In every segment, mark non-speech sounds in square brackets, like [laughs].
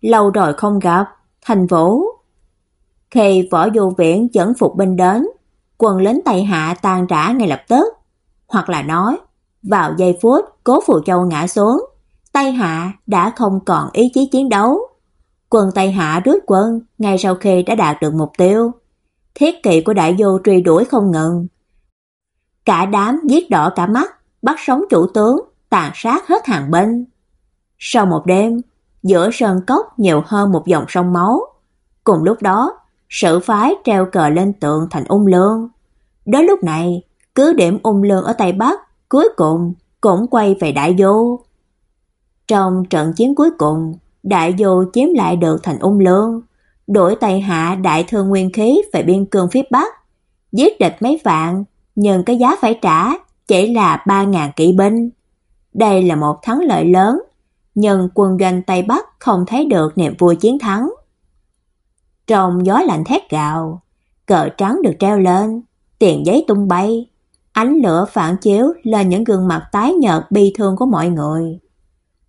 lâu rồi không gặp, Thành Vũ. Khi Võ Du Viễn dẫn phục binh đến, quần lính Tây Hạ tan rã ngay lập tức, hoặc là nói, vào giây phút Cố Phù Châu ngã xuống, Tây Hạ đã không còn ý chí chiến đấu. Quân Tây Hạ rút quân ngay sau khi đã đạt được mục tiêu. Thiết kỵ của đại vô truy đuổi không ngừng. Cả đám giết đỏ cả mắt, bắt sống chủ tướng, tàn sát hết hàng binh. Sau một đêm, giữa sơn cốc nhiều hơn một dòng sông máu. Cùng lúc đó, sử phái treo cờ lên tượng thành ung lương. Đến lúc này, cứ điểm ung lương ở Tây Bắc cuối cùng cũng quay về Đại vô. Trong trận chiến cuối cùng, Đại vô chiếm lại được thành ung lương, đuổi Tây Hạ đại thương nguyên khí về biên cương phía Bắc, giết địch mấy vạn, nhưng cái giá phải trả chỉ là 3.000 kỵ binh. Đây là một thắng lợi lớn nhưng quân doanh Tây Bắc không thấy được niềm vui chiến thắng. Trong gió lạnh thét gào, cờ trắng được treo lên, tiền giấy tung bay, ánh lửa phản chiếu lên những gương mặt tái nhợt bi thương của mọi người.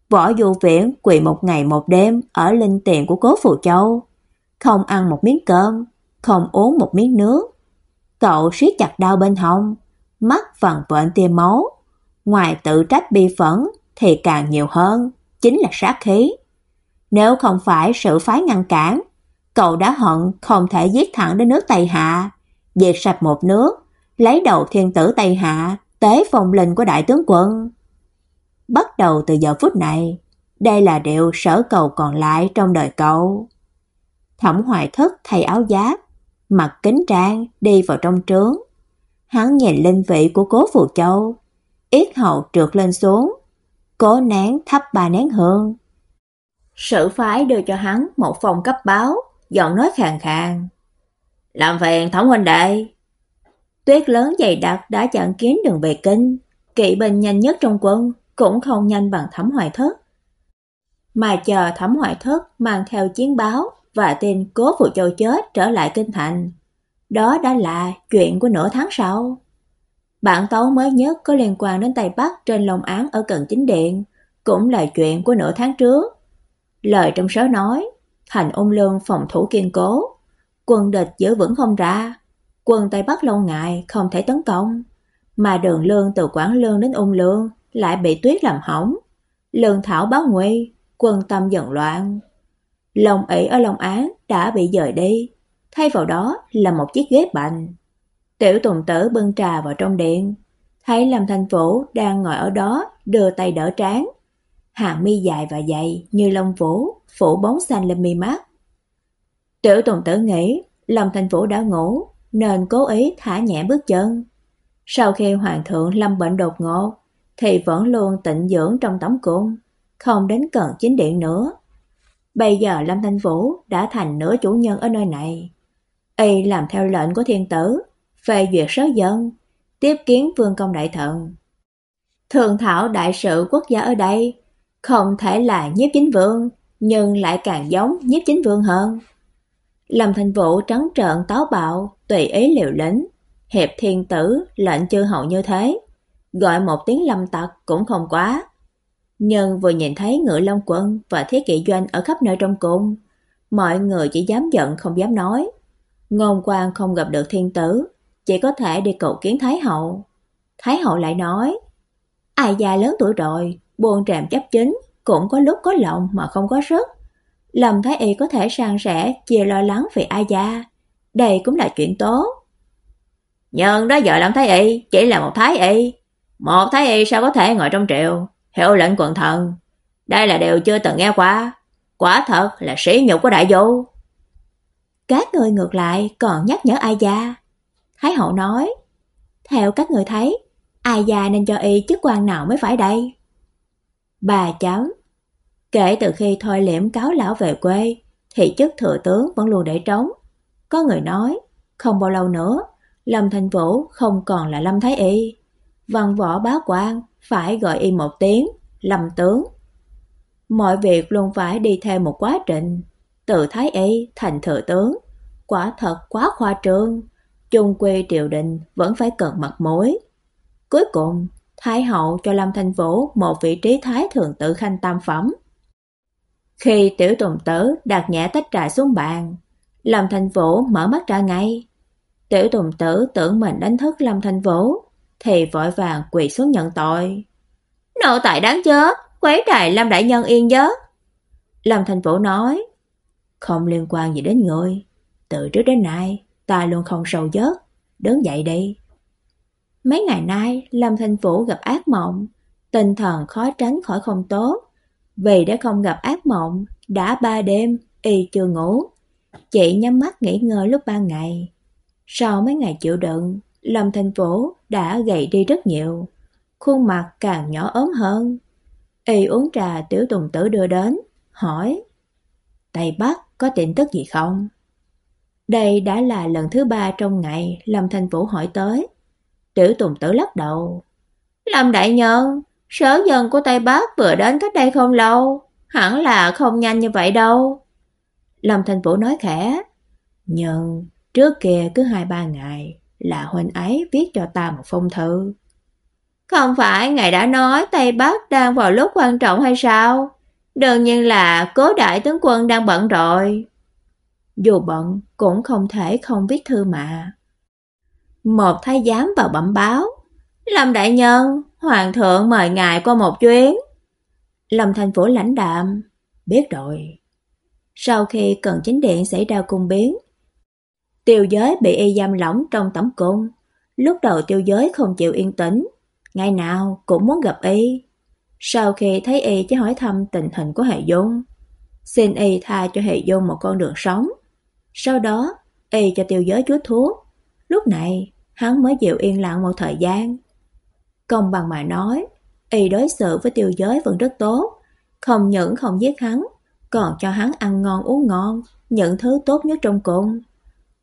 Võ Du Viễn quỳ một ngày một đêm ở linh tiền của Cố Phù Châu, không ăn một miếng cơm, không uống một miếng nước. Cậu siết chặt đau bên hông, mắt vằn vện tia máu, ngoài tự trách bi phẫn thì càng nhiều hơn chính là sát khí. Nếu không phải sự phái ngăn cản, cậu đã hận không thể giết thẳng đến nước Tây Hạ, diệt sạch một nước, lấy đầu thiên tử Tây Hạ, tế phong linh của đại tướng quân. Bắt đầu từ giờ phút này, đây là điều sở cầu còn lại trong đời cậu. Thẩm Hoài Thức thay áo giáp, mặc kính trang đi vào trong trướng. Hắn nhìn linh vị của Cố Phù Châu, yết hầu trượt lên xuống, cố nén thắp bà nén hương. Sử phái đưa cho hắn một phòng cấp báo, giọng nói khàn khàn. Làm phiền thống huynh đệ. Tuyết lớn dày đặc đã chặn kín đường về kinh, kỵ binh nhanh nhất trong quân cũng không nhanh bằng thẩm hoài thất. Mà chờ thẩm hoài thất mang theo chiến báo và tin cố phụ châu chết trở lại kinh thành. Đó đã là chuyện của nửa tháng sau. Bản tấu mới nhất có liên quan đến Tây Bắc trên lồng án ở cận chính điện, cũng là chuyện của nửa tháng trước. Lời trong sớ nói, thành ung lương phòng thủ kiên cố, quân địch giữ vững không ra, quân Tây Bắc lâu ngại không thể tấn công, mà đường lương từ Quảng Lương đến ung lương lại bị tuyết làm hỏng. Lương thảo báo nguy, quân tâm dần loạn. Lòng ỷ ở Long Án đã bị dời đi, thay vào đó là một chiếc ghế bành. Tiểu Tùng Tử bưng trà vào trong điện, thấy Lâm Thanh Vũ đang ngồi ở đó, đưa tay đỡ trán. Hàng mi dài và dày như lông vũ, phủ bóng xanh lên mi mắt. Tiểu Tùng Tử nghĩ Lâm Thanh Vũ đã ngủ, nên cố ý thả nhẹ bước chân. Sau khi hoàng thượng lâm bệnh đột ngột, thì vẫn luôn tịnh dưỡng trong tấm cung, không đến cần chính điện nữa. Bây giờ Lâm Thanh Vũ đã thành nửa chủ nhân ở nơi này. Y làm theo lệnh của thiên tử, về duyệt sớ dân, tiếp kiến vương công đại thần. Thường thảo đại sự quốc gia ở đây, không thể là nhiếp chính vương, nhưng lại càng giống nhiếp chính vương hơn. Lâm Thành Vũ trắng trợn táo bạo, tùy ý liều lĩnh, hiệp thiên tử, lệnh chư hậu như thế, gọi một tiếng lâm tặc cũng không quá. Nhưng vừa nhìn thấy ngựa long quân và thiết kỵ doanh ở khắp nơi trong cung, mọi người chỉ dám giận không dám nói. Ngôn quan không gặp được thiên tử, chỉ có thể đi cầu kiến Thái Hậu. Thái Hậu lại nói, ai già lớn tuổi rồi, buồn trạm chấp chính, cũng có lúc có lòng mà không có sức. Lâm Thái Y có thể sang sẻ, chia lo lắng về ai gia, đây cũng là chuyện tốt. Nhưng đó vợ Lâm Thái Y, chỉ là một Thái Y. Một Thái Y sao có thể ngồi trong triều, hiệu lệnh quận thần. Đây là điều chưa từng nghe qua. Quả thật là sĩ nhục của đại du. Các người ngược lại còn nhắc nhở ai gia. Thái hậu nói, theo các người thấy, ai già nên cho y chức quan nào mới phải đây? Bà cháu, kể từ khi thôi liễm cáo lão về quê, thì chức thừa tướng vẫn luôn để trống. Có người nói, không bao lâu nữa, Lâm Thành Vũ không còn là Lâm Thái Y. Văn võ bá quan phải gọi y một tiếng, Lâm tướng. Mọi việc luôn phải đi theo một quá trình, từ Thái Y thành thừa tướng, quả thật quá khoa trương, chung quy triều đình vẫn phải cần mặt mối Cuối cùng, Thái hậu cho Lâm Thanh Vũ một vị trí thái thượng tự khanh tam phẩm. Khi tiểu tùng tử đặt nhẹ tách trà xuống bàn, Lâm Thanh Vũ mở mắt ra ngay. Tiểu tùng tử tưởng mình đánh thức Lâm Thanh Vũ, thì vội vàng quỳ xuống nhận tội. nộ tại đáng chết, quấy trại Lâm đại nhân yên giấc. Lâm Thanh Vũ nói, không liên quan gì đến người, từ trước đến nay ta luôn không sầu giớt, đứng dậy đi. Mấy ngày nay, Lâm Thanh Vũ gặp ác mộng, tinh thần khó tránh khỏi không tốt. Vì đã không gặp ác mộng, đã ba đêm, y chưa ngủ. Chị nhắm mắt nghỉ ngơi lúc ban ngày. Sau mấy ngày chịu đựng, Lâm Thanh Vũ đã gầy đi rất nhiều, khuôn mặt càng nhỏ ốm hơn. Y uống trà tiểu tùng tử đưa đến, hỏi Tây Bắc có tin tức gì không? Đây đã là lần thứ ba trong ngày Lâm Thanh Vũ hỏi tới. Tiểu Tùng Tử lắc đầu. Lâm đại nhân, sở dân của Tây Bắc vừa đến cách đây không lâu, hẳn là không nhanh như vậy đâu. Lâm Thanh Vũ nói khẽ, nhưng trước kia cứ hai ba ngày là huynh ấy viết cho ta một phong thư. Không phải ngài đã nói Tây Bắc đang vào lúc quan trọng hay sao? Đương nhiên là cố đại tướng quân đang bận rồi. Dù bận cũng không thể không viết thư mà. Một thái giám vào bẩm báo. Lâm đại nhân, hoàng thượng mời ngài qua một chuyến. Lâm thành phủ lãnh đạm. Biết rồi. Sau khi cần chính điện xảy ra cung biến, tiêu giới bị y giam lỏng trong tẩm cung. Lúc đầu tiêu giới không chịu yên tĩnh, ngày nào cũng muốn gặp y. Sau khi thấy y chỉ hỏi thăm tình hình của Hệ Dung, xin y tha cho Hệ Dung một con đường sống. Sau đó, y cho tiêu giới chúa thuốc. Lúc này, hắn mới chịu yên lặng một thời gian. Công bằng mà nói, y đối xử với tiêu giới vẫn rất tốt, không những không giết hắn, còn cho hắn ăn ngon uống ngon, những thứ tốt nhất trong cung.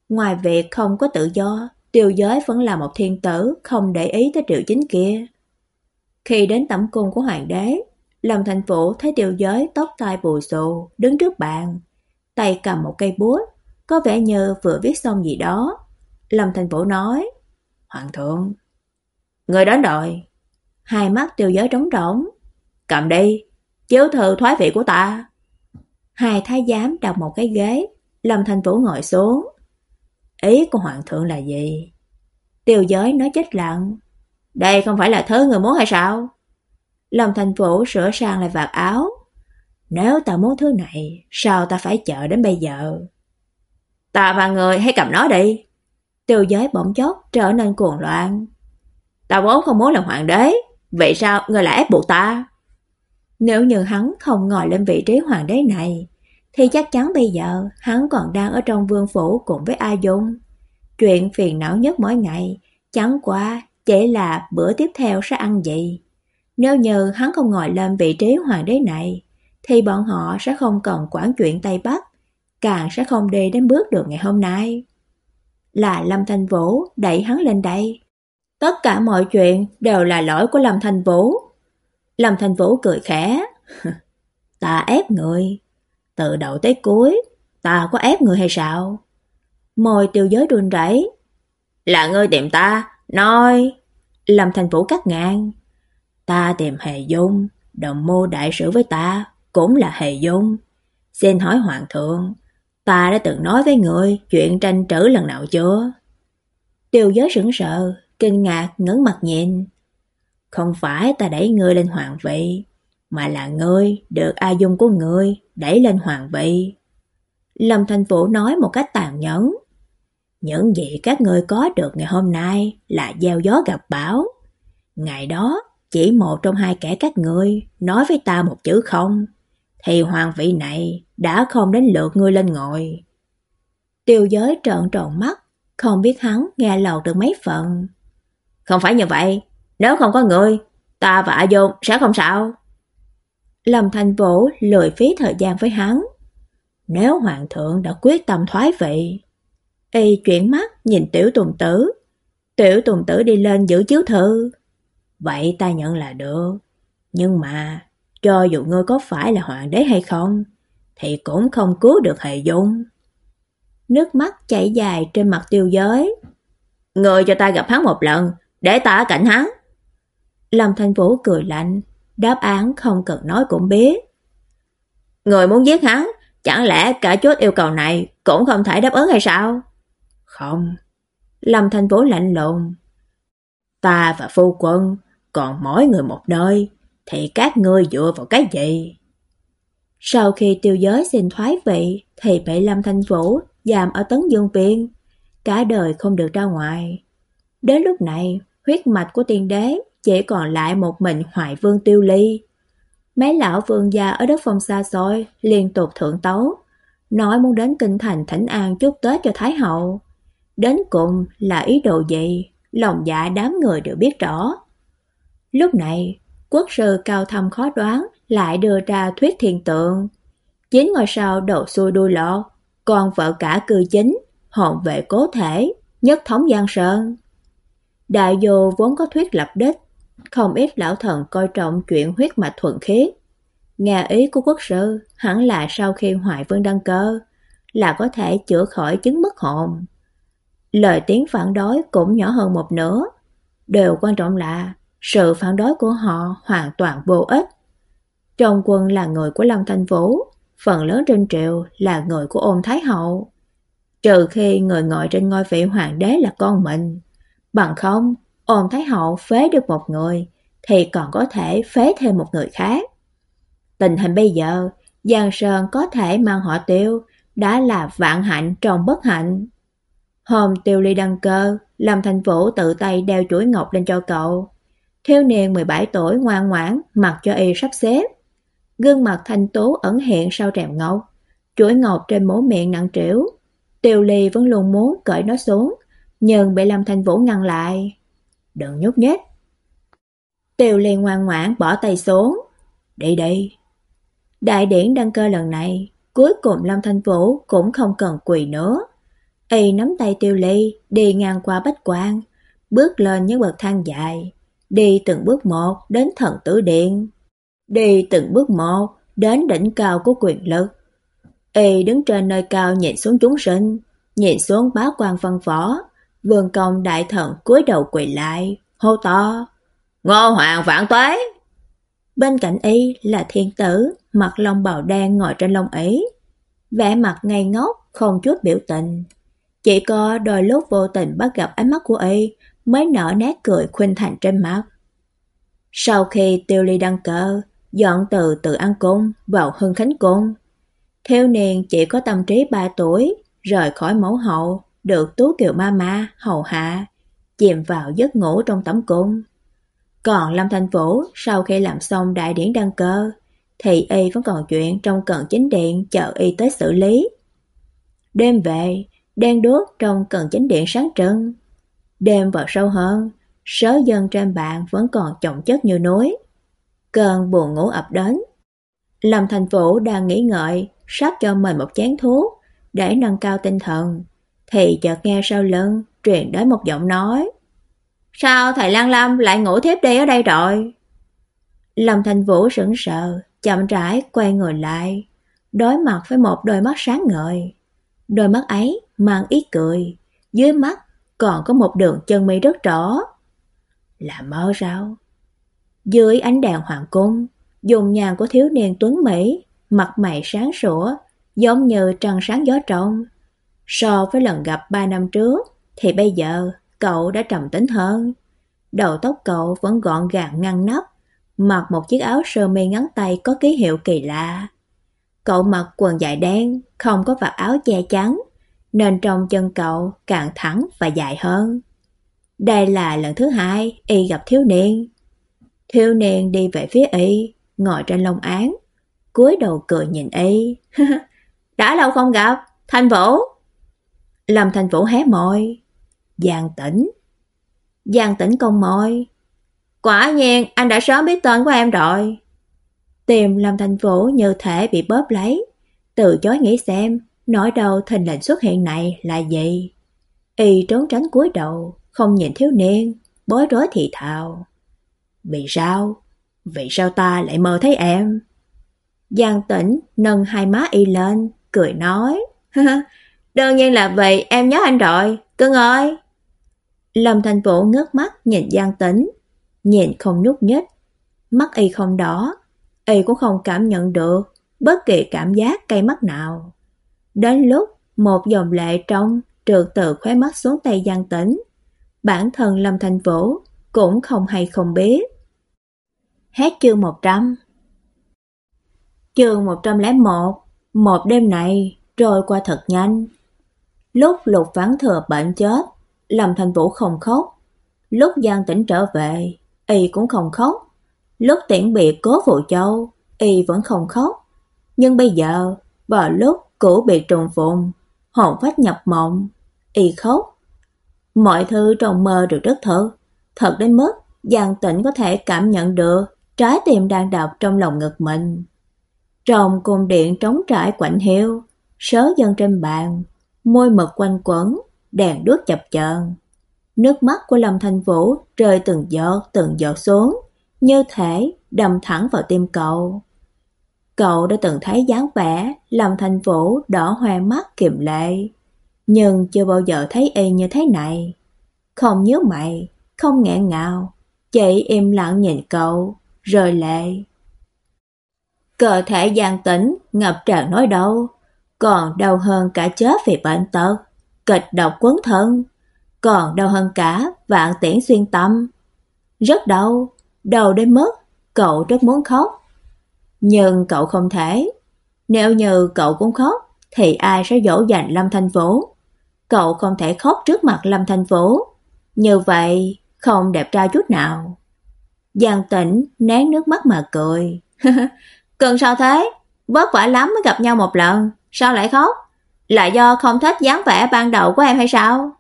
Ngoài việc không có tự do, tiêu giới vẫn là một thiên tử không để ý tới triệu chính kia. Khi đến tẩm cung của hoàng đế, Lâm Thành Vũ thấy tiêu giới tóc tai bù xù, đứng trước bàn, tay cầm một cây bút, có vẻ như vừa viết xong gì đó. Lâm Thành Vũ nói, Hoàng thượng, người đến rồi. Hai mắt tiêu giới trống rỗng. Cầm đi, chiếu thư thoái vị của ta. Hai thái giám đặt một cái ghế, Lâm Thành Vũ ngồi xuống. Ý của hoàng thượng là gì? Tiêu giới nói chết lặng. Đây không phải là thứ người muốn hay sao? Lâm Thành Vũ sửa sang lại vạt áo. Nếu ta muốn thứ này, sao ta phải chờ đến bây giờ? Ta và người hãy cầm nó đi. Tiêu giới bỗng chốc trở nên cuồng loạn. Ta vốn không muốn làm hoàng đế, vậy sao người lại ép buộc ta? Nếu như hắn không ngồi lên vị trí hoàng đế này, thì chắc chắn bây giờ hắn còn đang ở trong vương phủ cùng với A Dung. Chuyện phiền não nhất mỗi ngày, chẳng qua chỉ là bữa tiếp theo sẽ ăn gì. Nếu như hắn không ngồi lên vị trí hoàng đế này, thì bọn họ sẽ không cần quản chuyện Tây Bắc, càng sẽ không đi đến bước được ngày hôm nay là Lâm Thanh Vũ đẩy hắn lên đây. Tất cả mọi chuyện đều là lỗi của Lâm Thanh Vũ. Lâm Thanh Vũ cười khẽ. [laughs] ta ép người. Từ đầu tới cuối, ta có ép người hay sao? Môi tiêu giới đùn rẩy. Là ngươi tìm ta, nói. Lâm Thanh Vũ cắt ngang. Ta tìm Hề Dung, đồng mô đại sử với ta, cũng là Hề Dung. Xin hỏi Hoàng thượng, Ta đã từng nói với người chuyện tranh trữ lần nào chưa? Tiêu giới sững sờ, kinh ngạc ngẩng mặt nhìn. Không phải ta đẩy ngươi lên hoàng vị, mà là ngươi được A Dung của ngươi đẩy lên hoàng vị. Lâm Thành Vũ nói một cách tàn nhẫn. Những gì các ngươi có được ngày hôm nay là gieo gió gặp bão. Ngày đó, chỉ một trong hai kẻ các ngươi nói với ta một chữ không, thì hoàng vị này đã không đến lượt ngươi lên ngồi. Tiêu giới trợn tròn mắt, không biết hắn nghe lầu được mấy phần. Không phải như vậy, nếu không có ngươi, ta và A Dôn sẽ không sao. Lâm Thành Vũ lười phí thời gian với hắn. Nếu hoàng thượng đã quyết tâm thoái vị, y chuyển mắt nhìn tiểu tùng tử. Tiểu tùng tử đi lên giữ chiếu thư. Vậy ta nhận là được. Nhưng mà, cho dù ngươi có phải là hoàng đế hay không, thì cũng không cứu được Hề Dung. Nước mắt chảy dài trên mặt tiêu giới. Người cho ta gặp hắn một lần, để ta ở cạnh hắn. Lâm Thanh Vũ cười lạnh, đáp án không cần nói cũng biết. Người muốn giết hắn, chẳng lẽ cả chốt yêu cầu này cũng không thể đáp ứng hay sao? Không. Lâm Thanh Vũ lạnh lùng. Ta và phu quân còn mỗi người một nơi, thì các ngươi dựa vào cái gì? Sau khi tiêu giới xin thoái vị, thì bị Lâm Thanh Vũ giam ở Tấn Dương Viện, cả đời không được ra ngoài. Đến lúc này, huyết mạch của tiên đế chỉ còn lại một mình Hoài Vương Tiêu Ly. Mấy lão vương gia ở đất phong xa xôi liên tục thượng tấu, nói muốn đến kinh thành thỉnh an chúc Tết cho Thái hậu. Đến cùng là ý đồ gì, lòng dạ đám người đều biết rõ. Lúc này, quốc sư cao thâm khó đoán lại đưa ra thuyết thiền tượng. Chín ngôi sao đầu xuôi đuôi lộ, còn vợ cả cư chính, hồn vệ cố thể, nhất thống Giang Sơn. Đại vô vốn có thuyết lập đích, không ít lão thần coi trọng chuyện huyết mạch thuận khí. Nghe ý của quốc sư hẳn là sau khi hoại Vương đăng cơ là có thể chữa khỏi chứng mất hồn. Lời tiếng phản đối cũng nhỏ hơn một nửa. Điều quan trọng là sự phản đối của họ hoàn toàn vô ích. Trong quân là người của Lâm Thanh Vũ, phần lớn trên triều là người của ôn Thái Hậu. Trừ khi người ngồi trên ngôi vị hoàng đế là con mình. Bằng không, ôn Thái Hậu phế được một người, thì còn có thể phế thêm một người khác. Tình hình bây giờ, Giang Sơn có thể mang họ tiêu, đã là vạn hạnh trong bất hạnh. Hôm tiêu ly đăng cơ, Lâm Thành Vũ tự tay đeo chuỗi ngọc lên cho cậu. Theo niên 17 tuổi ngoan ngoãn, mặc cho y sắp xếp. Gương mặt thanh tú ẩn hiện sau rèm ngọc, chuỗi ngọc trên mố miệng nặng trĩu. Tiêu ly vẫn luôn muốn cởi nó xuống, nhưng bị Lâm Thanh Vũ ngăn lại. Đừng nhúc nhích. Tiêu ly ngoan ngoãn bỏ tay xuống. Đi đi. Đại điển đăng cơ lần này, cuối cùng Lâm Thanh Vũ cũng không cần quỳ nữa. Y nắm tay tiêu ly, đi ngang qua bách quan, bước lên những bậc thang dài, đi từng bước một đến thần tử điện, đi từng bước một đến đỉnh cao của quyền lực. Y đứng trên nơi cao nhìn xuống chúng sinh, nhìn xuống bá quan văn võ, vương công đại thần cúi đầu quỳ lại, hô to: "Ngô hoàng vạn tuế!" Bên cạnh y là thiên tử, mặc long bào đen ngồi trên lông ấy, vẻ mặt ngây ngốc, không chút biểu tình. Chỉ có đôi lúc vô tình bắt gặp ánh mắt của y mới nở nét cười khuynh thành trên mặt. Sau khi tiêu ly đăng cơ, dọn từ tự ăn cung vào hưng khánh cung. Theo niên chỉ có tâm trí 3 tuổi, rời khỏi mẫu hậu, được tú kiều ma ma, hầu hạ, chìm vào giấc ngủ trong tẩm cung. Còn Lâm Thanh Vũ sau khi làm xong đại điển đăng cơ, thì y vẫn còn chuyện trong cận chính điện chờ y tới xử lý. Đêm về, đen đuốc trong cận chính điện sáng trưng. Đêm vào sâu hơn, sớ dân trên bàn vẫn còn chồng chất như núi. Cơn buồn ngủ ập đến. Lâm Thành Vũ đang nghĩ ngợi, sắp cho mình một chén thuốc để nâng cao tinh thần, thì chợt nghe sau lưng truyền đến một giọng nói. Sao thầy Lan Lâm lại ngủ thiếp đi ở đây rồi? Lâm Thành Vũ sững sờ, chậm rãi quay người lại, đối mặt với một đôi mắt sáng ngời. Đôi mắt ấy mang ý cười, dưới mắt còn có một đường chân mây rất rõ. Là mơ sao? Dưới ánh đèn hoàng cung, dùng nhàn của thiếu niên tuấn Mỹ, mặt mày sáng sủa, giống như trăng sáng gió trong. So với lần gặp ba năm trước, thì bây giờ cậu đã trầm tính hơn. Đầu tóc cậu vẫn gọn gàng ngăn nắp, mặc một chiếc áo sơ mi ngắn tay có ký hiệu kỳ lạ. Cậu mặc quần dài đen, không có vạt áo che chắn, nên trong chân cậu càng thẳng và dài hơn. Đây là lần thứ hai y gặp thiếu niên. Thiếu niên đi về phía y, ngồi trên lông án, cúi đầu cười nhìn y. [laughs] Đã lâu không gặp, Thanh Vũ. Lâm Thanh Vũ hé môi. Giang tĩnh. Giang tĩnh công môi. Quả nhiên anh đã sớm biết tên của em rồi. Tìm Lâm Thanh Vũ như thể bị bóp lấy. từ chối nghĩ xem, nói đau thình lệnh xuất hiện này là gì. Y trốn tránh cúi đầu, không nhìn thiếu niên, bối rối thì thào. Vì sao? Vì sao ta lại mơ thấy em? Giang tĩnh nâng hai má y lên, cười nói. Đương nhiên là vì em nhớ anh rồi, cưng ơi. Lâm Thành Vũ ngước mắt nhìn Giang tĩnh, nhìn không nhúc nhích. Mắt y không đỏ, y cũng không cảm nhận được bất kỳ cảm giác cay mắt nào. Đến lúc một dòng lệ trong trượt từ khóe mắt xuống tay Giang Tĩnh, bản thân Lâm Thành Vũ cũng không hay không biết. Hết chương 100 Chương 101 Một đêm này trôi qua thật nhanh. Lúc Lục Vãn Thừa bệnh chết, Lâm Thành Vũ không khóc. Lúc Giang Tĩnh trở về, y cũng không khóc. Lúc tiễn biệt Cố Phụ Châu, y vẫn không khóc. Nhưng bây giờ, vào lúc cổ biệt trùng phụng, hồn phách nhập mộng, y khóc. Mọi thứ trong mơ đều rất thật, thật đến mức Giang Tĩnh có thể cảm nhận được trái tim đang đập trong lòng ngực mình. Trong cung điện trống trải quạnh hiu, sớ dân trên bàn, môi mực quanh quẩn, đèn đuốc chập chờn. Nước mắt của Lâm Thanh Vũ rơi từng giọt từng giọt xuống, như thể đâm thẳng vào tim cậu. Cậu đã từng thấy dáng vẻ Lâm thành Vũ đỏ hoe mắt kiềm lệ, nhưng chưa bao giờ thấy y như thế này. Không nhớ mày, không nghẹn ngào, chỉ im lặng nhìn cậu, rời lệ. Cơ thể gian tĩnh, ngập tràn nói đau, còn đau hơn cả chết vì bệnh tật, kịch độc quấn thân, còn đau hơn cả vạn tiễn xuyên tâm. Rất đau, đau đến mức cậu rất muốn khóc. Nhưng cậu không thể. Nếu như cậu cũng khóc, thì ai sẽ dỗ dành Lâm Thanh Vũ? Cậu không thể khóc trước mặt Lâm Thanh Vũ. Như vậy, không đẹp trai chút nào. Giang Tĩnh nén nước mắt mà cười. [laughs] Cần sao thế? Vất vả lắm mới gặp nhau một lần, sao lại khóc? Là do không thích dáng vẻ ban đầu của em hay sao?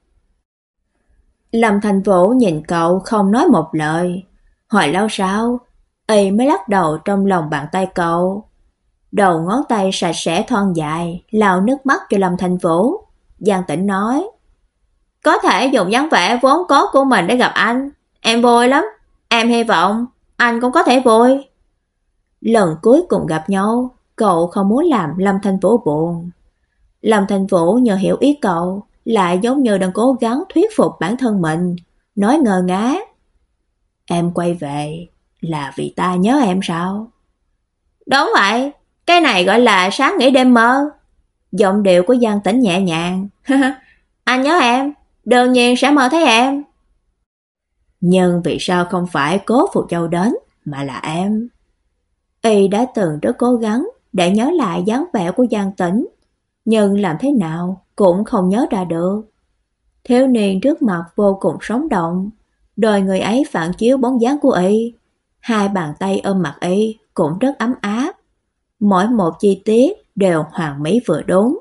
Lâm Thành Vũ nhìn cậu không nói một lời. Hỏi lâu sau, ấy mới lắc đầu trong lòng bàn tay cậu. Đầu ngón tay sạch sẽ thon dài, lau nước mắt cho Lâm Thành Vũ. Giang Tĩnh nói, có thể dùng dáng vẻ vốn có của mình để gặp anh. Em vui lắm. Em hy vọng anh cũng có thể vui. Lần cuối cùng gặp nhau, cậu không muốn làm Lâm thành Vũ buồn. Lâm thành Vũ nhờ hiểu ý cậu, lại giống như đang cố gắng thuyết phục bản thân mình, nói ngờ ngá. Em quay về là vì ta nhớ em sao? Đúng vậy, cái này gọi là sáng nghĩ đêm mơ. Giọng điệu của Giang Tĩnh nhẹ nhàng. [laughs] anh nhớ em, đương nhiên sẽ mơ thấy em. Nhưng vì sao không phải cố Phụ Châu đến, mà là em? Y đã từng rất cố gắng để nhớ lại dáng vẻ của Giang Tĩnh, nhưng làm thế nào cũng không nhớ ra được. Thiếu niên trước mặt vô cùng sống động, đời người ấy phản chiếu bóng dáng của y, hai bàn tay ôm mặt y cũng rất ấm áp. Mỗi một chi tiết đều hoàn mỹ vừa đúng.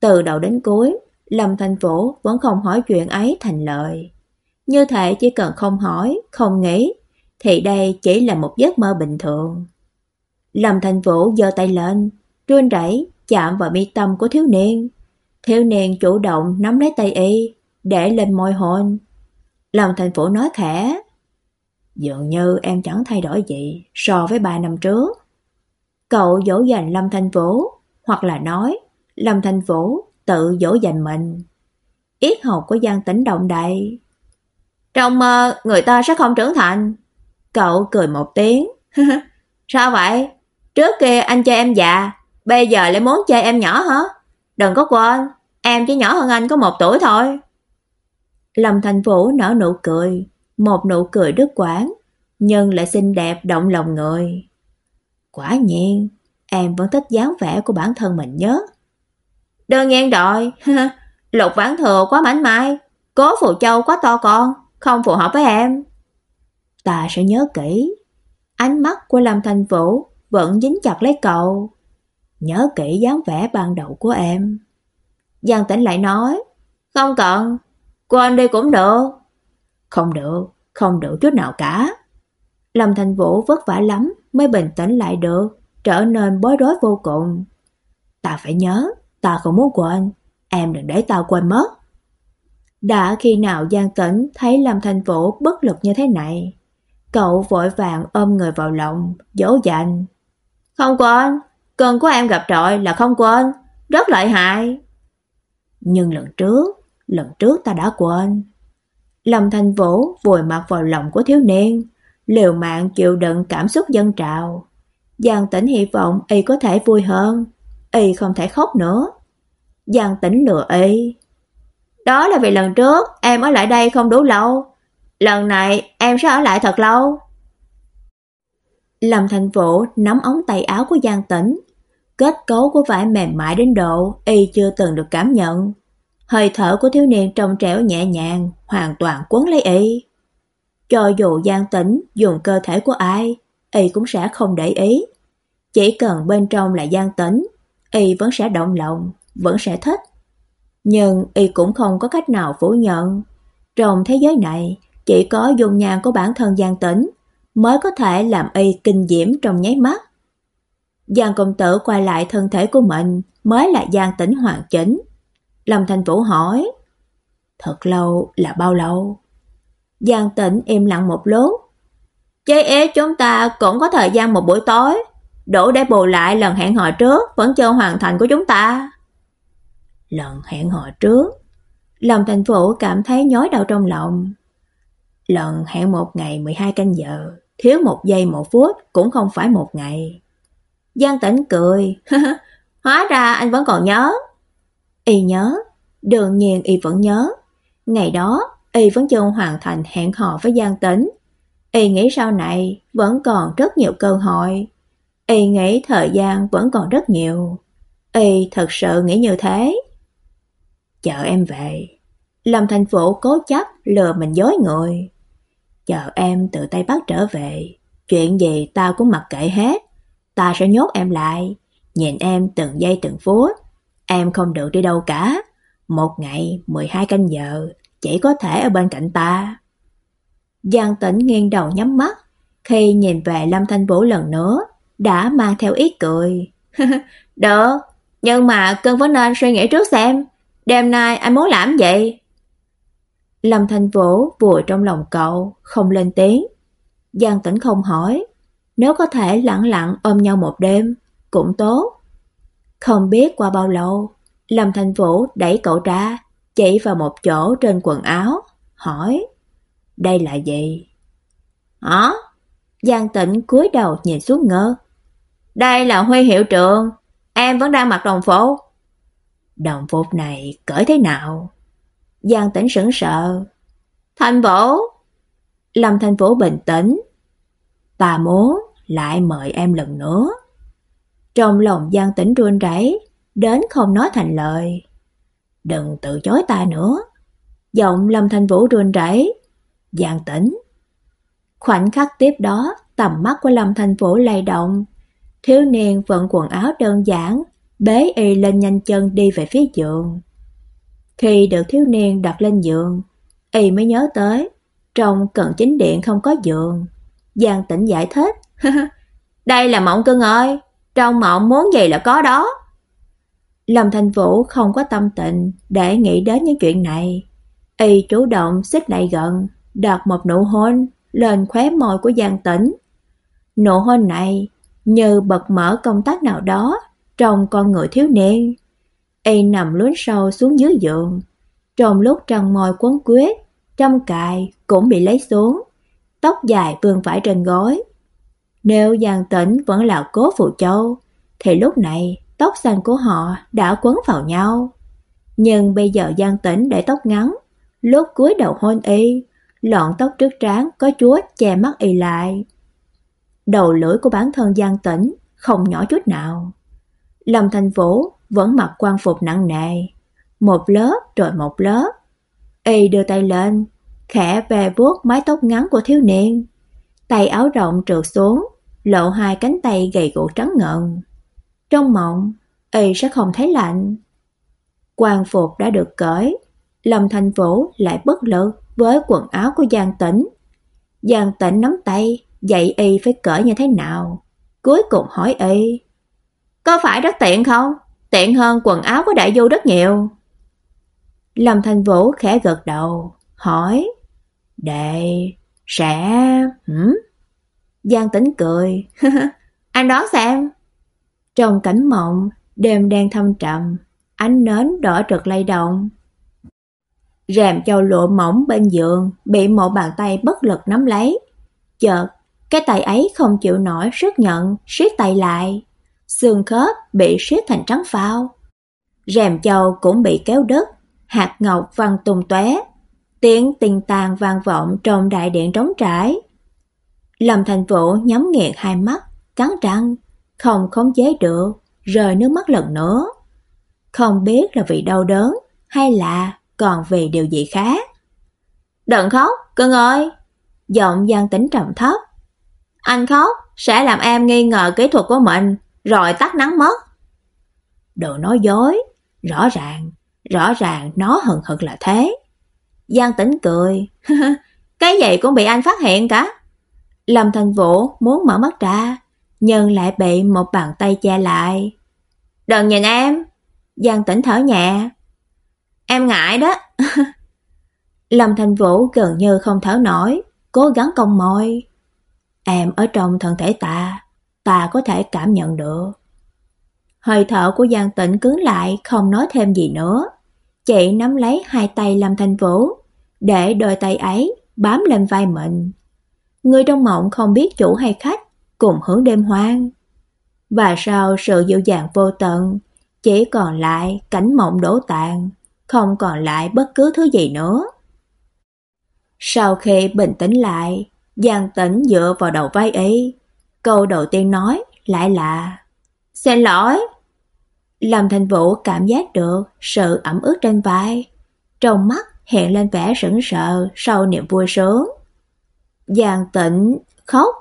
Từ đầu đến cuối, Lâm Thành Vũ vẫn không hỏi chuyện ấy thành lời. Như thể chỉ cần không hỏi, không nghĩ, thì đây chỉ là một giấc mơ bình thường. Lâm Thành Vũ giơ tay lên, run rẩy chạm vào mi tâm của thiếu niên. Thiếu niên chủ động nắm lấy tay y, để lên môi hôn. Lâm Thành Vũ nói khẽ, dường như em chẳng thay đổi gì so với ba năm trước. Cậu dỗ dành Lâm Thành Vũ, hoặc là nói Lâm Thành Vũ tự dỗ dành mình. Yết hầu của Giang Tĩnh động đậy. Trong mơ, người ta sẽ không trưởng thành. Cậu cười một tiếng. [laughs] Sao vậy? Trước kia anh chơi em già, bây giờ lại muốn chơi em nhỏ hả? Đừng có quên, em chỉ nhỏ hơn anh có một tuổi thôi. Lâm Thành Vũ nở nụ cười, một nụ cười đứt quãng, nhưng lại xinh đẹp động lòng người. Quả nhiên, em vẫn thích dáng vẻ của bản thân mình nhớ. Đơn nhiên rồi, [laughs] Lục Vãn Thừa quá mảnh mai, Cố Phù Châu quá to con, không phù hợp với em. Ta sẽ nhớ kỹ. Ánh mắt của Lâm Thành Vũ vẫn dính chặt lấy cậu. Nhớ kỹ dáng vẻ ban đầu của em. Giang Tĩnh lại nói, không cần, quên đi cũng được. Không được, không được chút nào cả. Lâm Thành Vũ vất vả lắm mới bình tĩnh lại được, trở nên bối rối vô cùng. Ta phải nhớ, ta không muốn quên, em đừng để ta quên mất. Đã khi nào Giang Tĩnh thấy Lâm Thành Vũ bất lực như thế này, cậu vội vàng ôm người vào lòng, dỗ dành. Không quên, cơn của em gặp trọi là không quên, rất lợi hại. Nhưng lần trước, lần trước ta đã quên. Lâm Thành Vũ vùi mặt vào lòng của thiếu niên, liều mạng chịu đựng cảm xúc dân trào. Giang Tĩnh hy vọng y có thể vui hơn, y không thể khóc nữa. Giang Tĩnh lừa y. Đó là vì lần trước em ở lại đây không đủ lâu, lần này em sẽ ở lại thật lâu. Lâm Thành Vũ nắm ống tay áo của Giang Tĩnh, kết cấu của vải mềm mại đến độ y chưa từng được cảm nhận. Hơi thở của thiếu niên trong trẻo nhẹ nhàng, hoàn toàn cuốn lấy y. Cho dù Giang Tĩnh dùng cơ thể của ai, y cũng sẽ không để ý. Chỉ cần bên trong là Giang Tĩnh, y vẫn sẽ động lòng, vẫn sẽ thích. Nhưng y cũng không có cách nào phủ nhận. Trong thế giới này, chỉ có dung nhan của bản thân Giang Tĩnh mới có thể làm y kinh diễm trong nháy mắt. Giang công tử quay lại thân thể của mình mới là Giang Tĩnh hoàn chỉnh. Lâm Thành Vũ hỏi, thật lâu là bao lâu? Giang Tĩnh im lặng một lúc. Chế ế chúng ta cũng có thời gian một buổi tối, đủ để bù lại lần hẹn hò trước vẫn chưa hoàn thành của chúng ta. Lần hẹn hò trước, Lâm Thành Vũ cảm thấy nhói đau trong lòng. Lần hẹn một ngày 12 canh giờ, thiếu một giây một phút cũng không phải một ngày. Giang Tĩnh cười. [laughs] hóa ra anh vẫn còn nhớ. Y nhớ, đương nhiên y vẫn nhớ. Ngày đó, y vẫn chưa hoàn thành hẹn hò với Giang Tĩnh. Y nghĩ sau này vẫn còn rất nhiều cơ hội. Y nghĩ thời gian vẫn còn rất nhiều. Y thật sự nghĩ như thế. Chờ em về. Lâm Thành Vũ cố chấp lừa mình dối người. Chờ em từ tay Bắc trở về. Chuyện gì tao cũng mặc kệ hết. Ta sẽ nhốt em lại. Nhìn em từng giây từng phút. Em không được đi đâu cả. Một ngày 12 canh giờ chỉ có thể ở bên cạnh ta. Giang Tĩnh nghiêng đầu nhắm mắt, khi nhìn về Lâm Thanh Vũ lần nữa, đã mang theo ý cười. [laughs] Được, nhưng mà cưng vẫn nên suy nghĩ trước xem, đêm nay anh muốn làm gì? Lâm Thanh Vũ vùi trong lòng cậu, không lên tiếng. Giang Tĩnh không hỏi, nếu có thể lặng lặng ôm nhau một đêm, cũng tốt. Không biết qua bao lâu, Lâm thành Vũ đẩy cậu ra, chỉ vào một chỗ trên quần áo, hỏi: "Đây là gì?" "Hả?" Giang Tịnh cúi đầu nhìn xuống ngơ. "Đây là huy hiệu trường, em vẫn đang mặc đồng phục." "Đồng phục này cởi thế nào?" Giang Tĩnh sững sờ. "Thành Vũ." Lâm Thành Vũ bình tĩnh. "Ta muốn lại mời em lần nữa." Trong lòng Giang Tĩnh run rẩy, đến không nói thành lời. "Đừng từ chối ta nữa." Giọng Lâm Thanh Vũ run rẩy. "Giang Tĩnh." Khoảnh khắc tiếp đó, tầm mắt của Lâm Thanh Vũ lay động. Thiếu niên vận quần áo đơn giản, bế y lên nhanh chân đi về phía giường. Khi được thiếu niên đặt lên giường, y mới nhớ tới, trong cận chính điện không có giường. Giang Tĩnh giải thích, [laughs] "Đây là mộng cưng ơi, trong mộng muốn gì là có đó." Lâm Thành Vũ không có tâm tình để nghĩ đến những chuyện này. Y chủ động xích lại gần, đặt một nụ hôn lên khóe môi của Giang Tĩnh. Nụ hôn này như bật mở công tác nào đó trong con người thiếu niên. Y nằm lún sâu xuống dưới giường, trong lúc trăng môi quấn quýt, trăm cài cũng bị lấy xuống, tóc dài vương vãi trên gối. Nếu Giang Tĩnh vẫn là cố phụ châu, thì lúc này tóc xanh của họ đã quấn vào nhau. Nhưng bây giờ Giang Tĩnh để tóc ngắn, lúc cúi đầu hôn y, lọn tóc trước trán có chúa che mắt y lại. Đầu lưỡi của bản thân Giang Tĩnh không nhỏ chút nào. Lâm Thành Vũ vẫn mặc quan phục nặng nề, một lớp rồi một lớp. Y đưa tay lên, khẽ về vuốt mái tóc ngắn của thiếu niên. Tay áo rộng trượt xuống, lộ hai cánh tay gầy gỗ trắng ngần. Trong mộng, y sẽ không thấy lạnh. Quan phục đã được cởi, Lâm Thành Vũ lại bất lực với quần áo của Giang Tĩnh. Giang Tĩnh nắm tay, dạy y phải cởi như thế nào. Cuối cùng hỏi y, có phải rất tiện không? tiện hơn quần áo của đại du rất nhiều. Lâm thành Vũ khẽ gật đầu, hỏi: "Đệ sẽ hử?" Giang Tĩnh cười. [laughs] "Anh đoán xem." Trong cảnh mộng, đêm đang thâm trầm, ánh nến đỏ rực lay động. Rèm châu lụa mỏng bên giường bị một bàn tay bất lực nắm lấy. Chợt, cái tay ấy không chịu nổi sức nhận, siết tay lại. Xương khớp bị siết thành trắng phao. Rèm châu cũng bị kéo đứt, hạt ngọc văng tung tóe, tiếng tình tàn vang vọng trong đại điện trống trải. Lâm Thành Vũ nhắm nghiệt hai mắt, cắn răng, không khống chế được, rơi nước mắt lần nữa. Không biết là vì đau đớn hay là còn vì điều gì khác. Đừng khóc, cưng ơi. Giọng Giang Tĩnh trầm thấp. Anh khóc sẽ làm em nghi ngờ kỹ thuật của mình, rồi tắt nắng mất. Đồ nói dối, rõ ràng, rõ ràng nó hận hận là thế. Giang Tĩnh cười. [laughs] cái vậy cũng bị anh phát hiện cả. Lâm Thành Vũ muốn mở mắt ra, nhưng lại bị một bàn tay che lại. "Đừng nhìn em." Giang Tĩnh thở nhẹ. "Em ngại đó." [laughs] Lâm Thành Vũ gần như không thở nổi, cố gắng cong môi. "Em ở trong thân thể ta, ta có thể cảm nhận được." Hơi thở của Giang Tĩnh cứng lại, không nói thêm gì nữa. Chị nắm lấy hai tay Lâm Thành Vũ, để đôi tay ấy bám lên vai mình. Người trong mộng không biết chủ hay khách, cùng hưởng đêm hoang. Và sau sự dịu dàng vô tận, chỉ còn lại cảnh mộng đổ tàn, không còn lại bất cứ thứ gì nữa. Sau khi bình tĩnh lại, Giang Tĩnh dựa vào đầu vai ấy câu đầu tiên nói lại là "Xin lỗi." Lâm Thành Vũ cảm giác được sự ẩm ướt trên vai, trong mắt hiện lên vẻ sững sờ sau niềm vui sướng. Giang Tĩnh khóc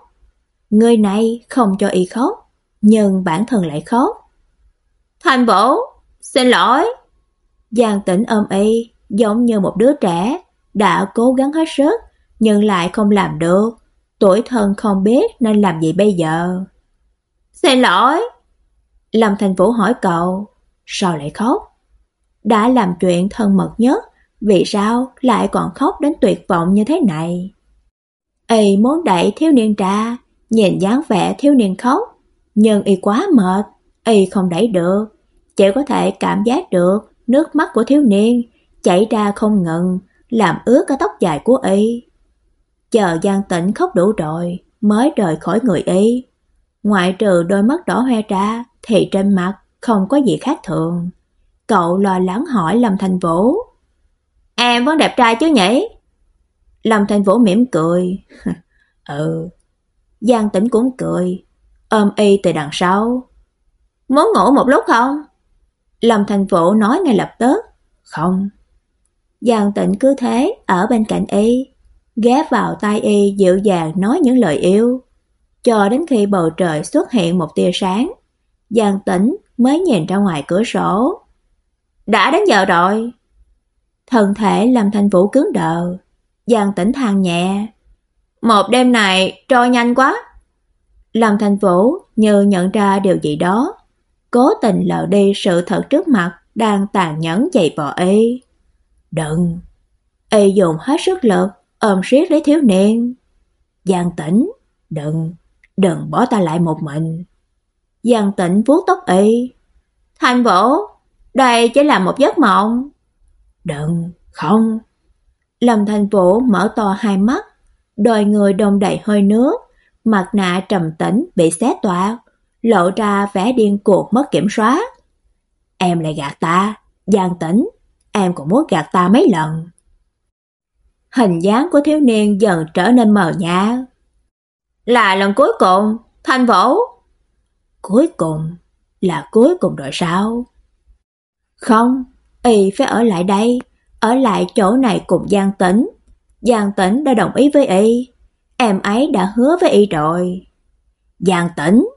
Người này không cho y khóc, nhưng bản thân lại khóc. Thành Vũ, xin lỗi. Giang Tĩnh ôm y, giống như một đứa trẻ, đã cố gắng hết sức, nhưng lại không làm được. Tuổi thân không biết nên làm gì bây giờ. Xin lỗi. Lâm Thành Vũ hỏi cậu, sao lại khóc? Đã làm chuyện thân mật nhất, vì sao lại còn khóc đến tuyệt vọng như thế này? Y muốn đẩy thiếu niên ra, Nhìn dáng vẻ thiếu niên khóc, nhưng y quá mệt, y không đẩy được, chỉ có thể cảm giác được nước mắt của thiếu niên chảy ra không ngừng, làm ướt cả tóc dài của y. Chờ Giang Tĩnh khóc đủ rồi, mới rời khỏi người y. Ngoại trừ đôi mắt đỏ hoe ra, thì trên mặt không có gì khác thường. Cậu lo lắng hỏi Lâm Thành Vũ. Em vẫn đẹp trai chứ nhỉ? Lâm Thành Vũ mỉm cười. [laughs] ừ, Giang Tĩnh cũng cười, ôm y từ đằng sau. Muốn ngủ một lúc không? Lâm Thành Vũ nói ngay lập tức, không. Giang Tĩnh cứ thế ở bên cạnh y, ghé vào tai y dịu dàng nói những lời yêu, cho đến khi bầu trời xuất hiện một tia sáng, Giang Tĩnh mới nhìn ra ngoài cửa sổ. Đã đến giờ rồi. Thân thể Lâm Thành Vũ cứng đờ, Giang Tĩnh than nhẹ, một đêm này trôi nhanh quá. Lâm Thành Vũ như nhận ra điều gì đó, cố tình lờ đi sự thật trước mặt đang tàn nhẫn dày vò y. Đừng! Y dùng hết sức lực ôm siết lấy thiếu niên. Giang Tĩnh, đừng, đừng bỏ ta lại một mình. Giang Tĩnh vuốt tóc y. Thành Vũ, đây chỉ là một giấc mộng. Đừng, không. Lâm Thành Vũ mở to hai mắt, đôi người đông đầy hơi nước, mặt nạ trầm tĩnh bị xé toạc, lộ ra vẻ điên cuồng mất kiểm soát. Em lại gạt ta, Giang Tĩnh, em cũng muốn gạt ta mấy lần. Hình dáng của thiếu niên dần trở nên mờ nhạt. Là lần cuối cùng, Thanh Vũ. Cuối cùng là cuối cùng rồi sao? Không, y phải ở lại đây, ở lại chỗ này cùng Giang Tĩnh, Giang Tĩnh đã đồng ý với y, em ấy đã hứa với y rồi. Giang Tĩnh.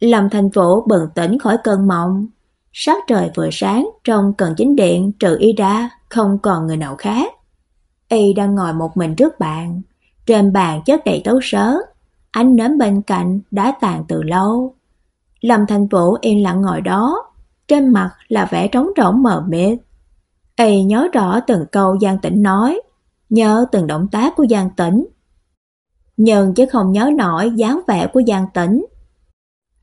Lâm Thành Vũ bừng tỉnh khỏi cơn mộng, sắc trời vừa sáng trong cần chính điện trừ y ra không còn người nào khác. Y đang ngồi một mình trước bàn, trên bàn chất đầy tấu sớ, ánh nến bên cạnh đã tàn từ lâu. Lâm Thành Vũ yên lặng ngồi đó, trên mặt là vẻ trống rỗng mờ mịt. Y nhớ rõ từng câu Giang Tĩnh nói, nhớ từng động tác của Giang Tĩnh. Nhưng chứ không nhớ nổi dáng vẻ của Giang Tĩnh.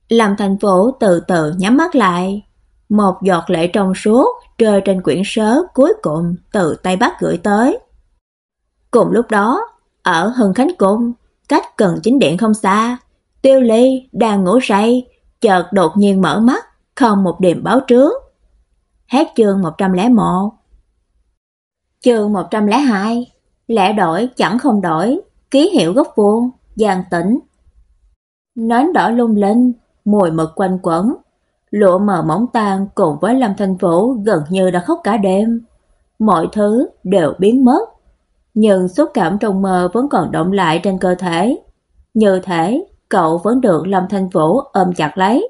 Lâm Thành Vũ từ từ nhắm mắt lại, một giọt lệ trong suốt rơi trên quyển sớ cuối cùng từ tay bác gửi tới. Cùng lúc đó, ở Hưng Khánh Cung, cách gần chính điện không xa, Tiêu Ly đang ngủ say, chợt đột nhiên mở mắt, không một điểm báo trước. Hết chương 101. Chương 102. Lẽ đổi chẳng không đổi, ký hiệu gốc vuông, giàn tĩnh. Nến đỏ lung linh, mùi mực quanh quẩn, lụa mờ mỏng tan cùng với Lâm Thanh Vũ gần như đã khóc cả đêm. Mọi thứ đều biến mất, nhưng xúc cảm trong mơ vẫn còn động lại trên cơ thể. Như thế cậu vẫn được Lâm Thanh Vũ ôm chặt lấy.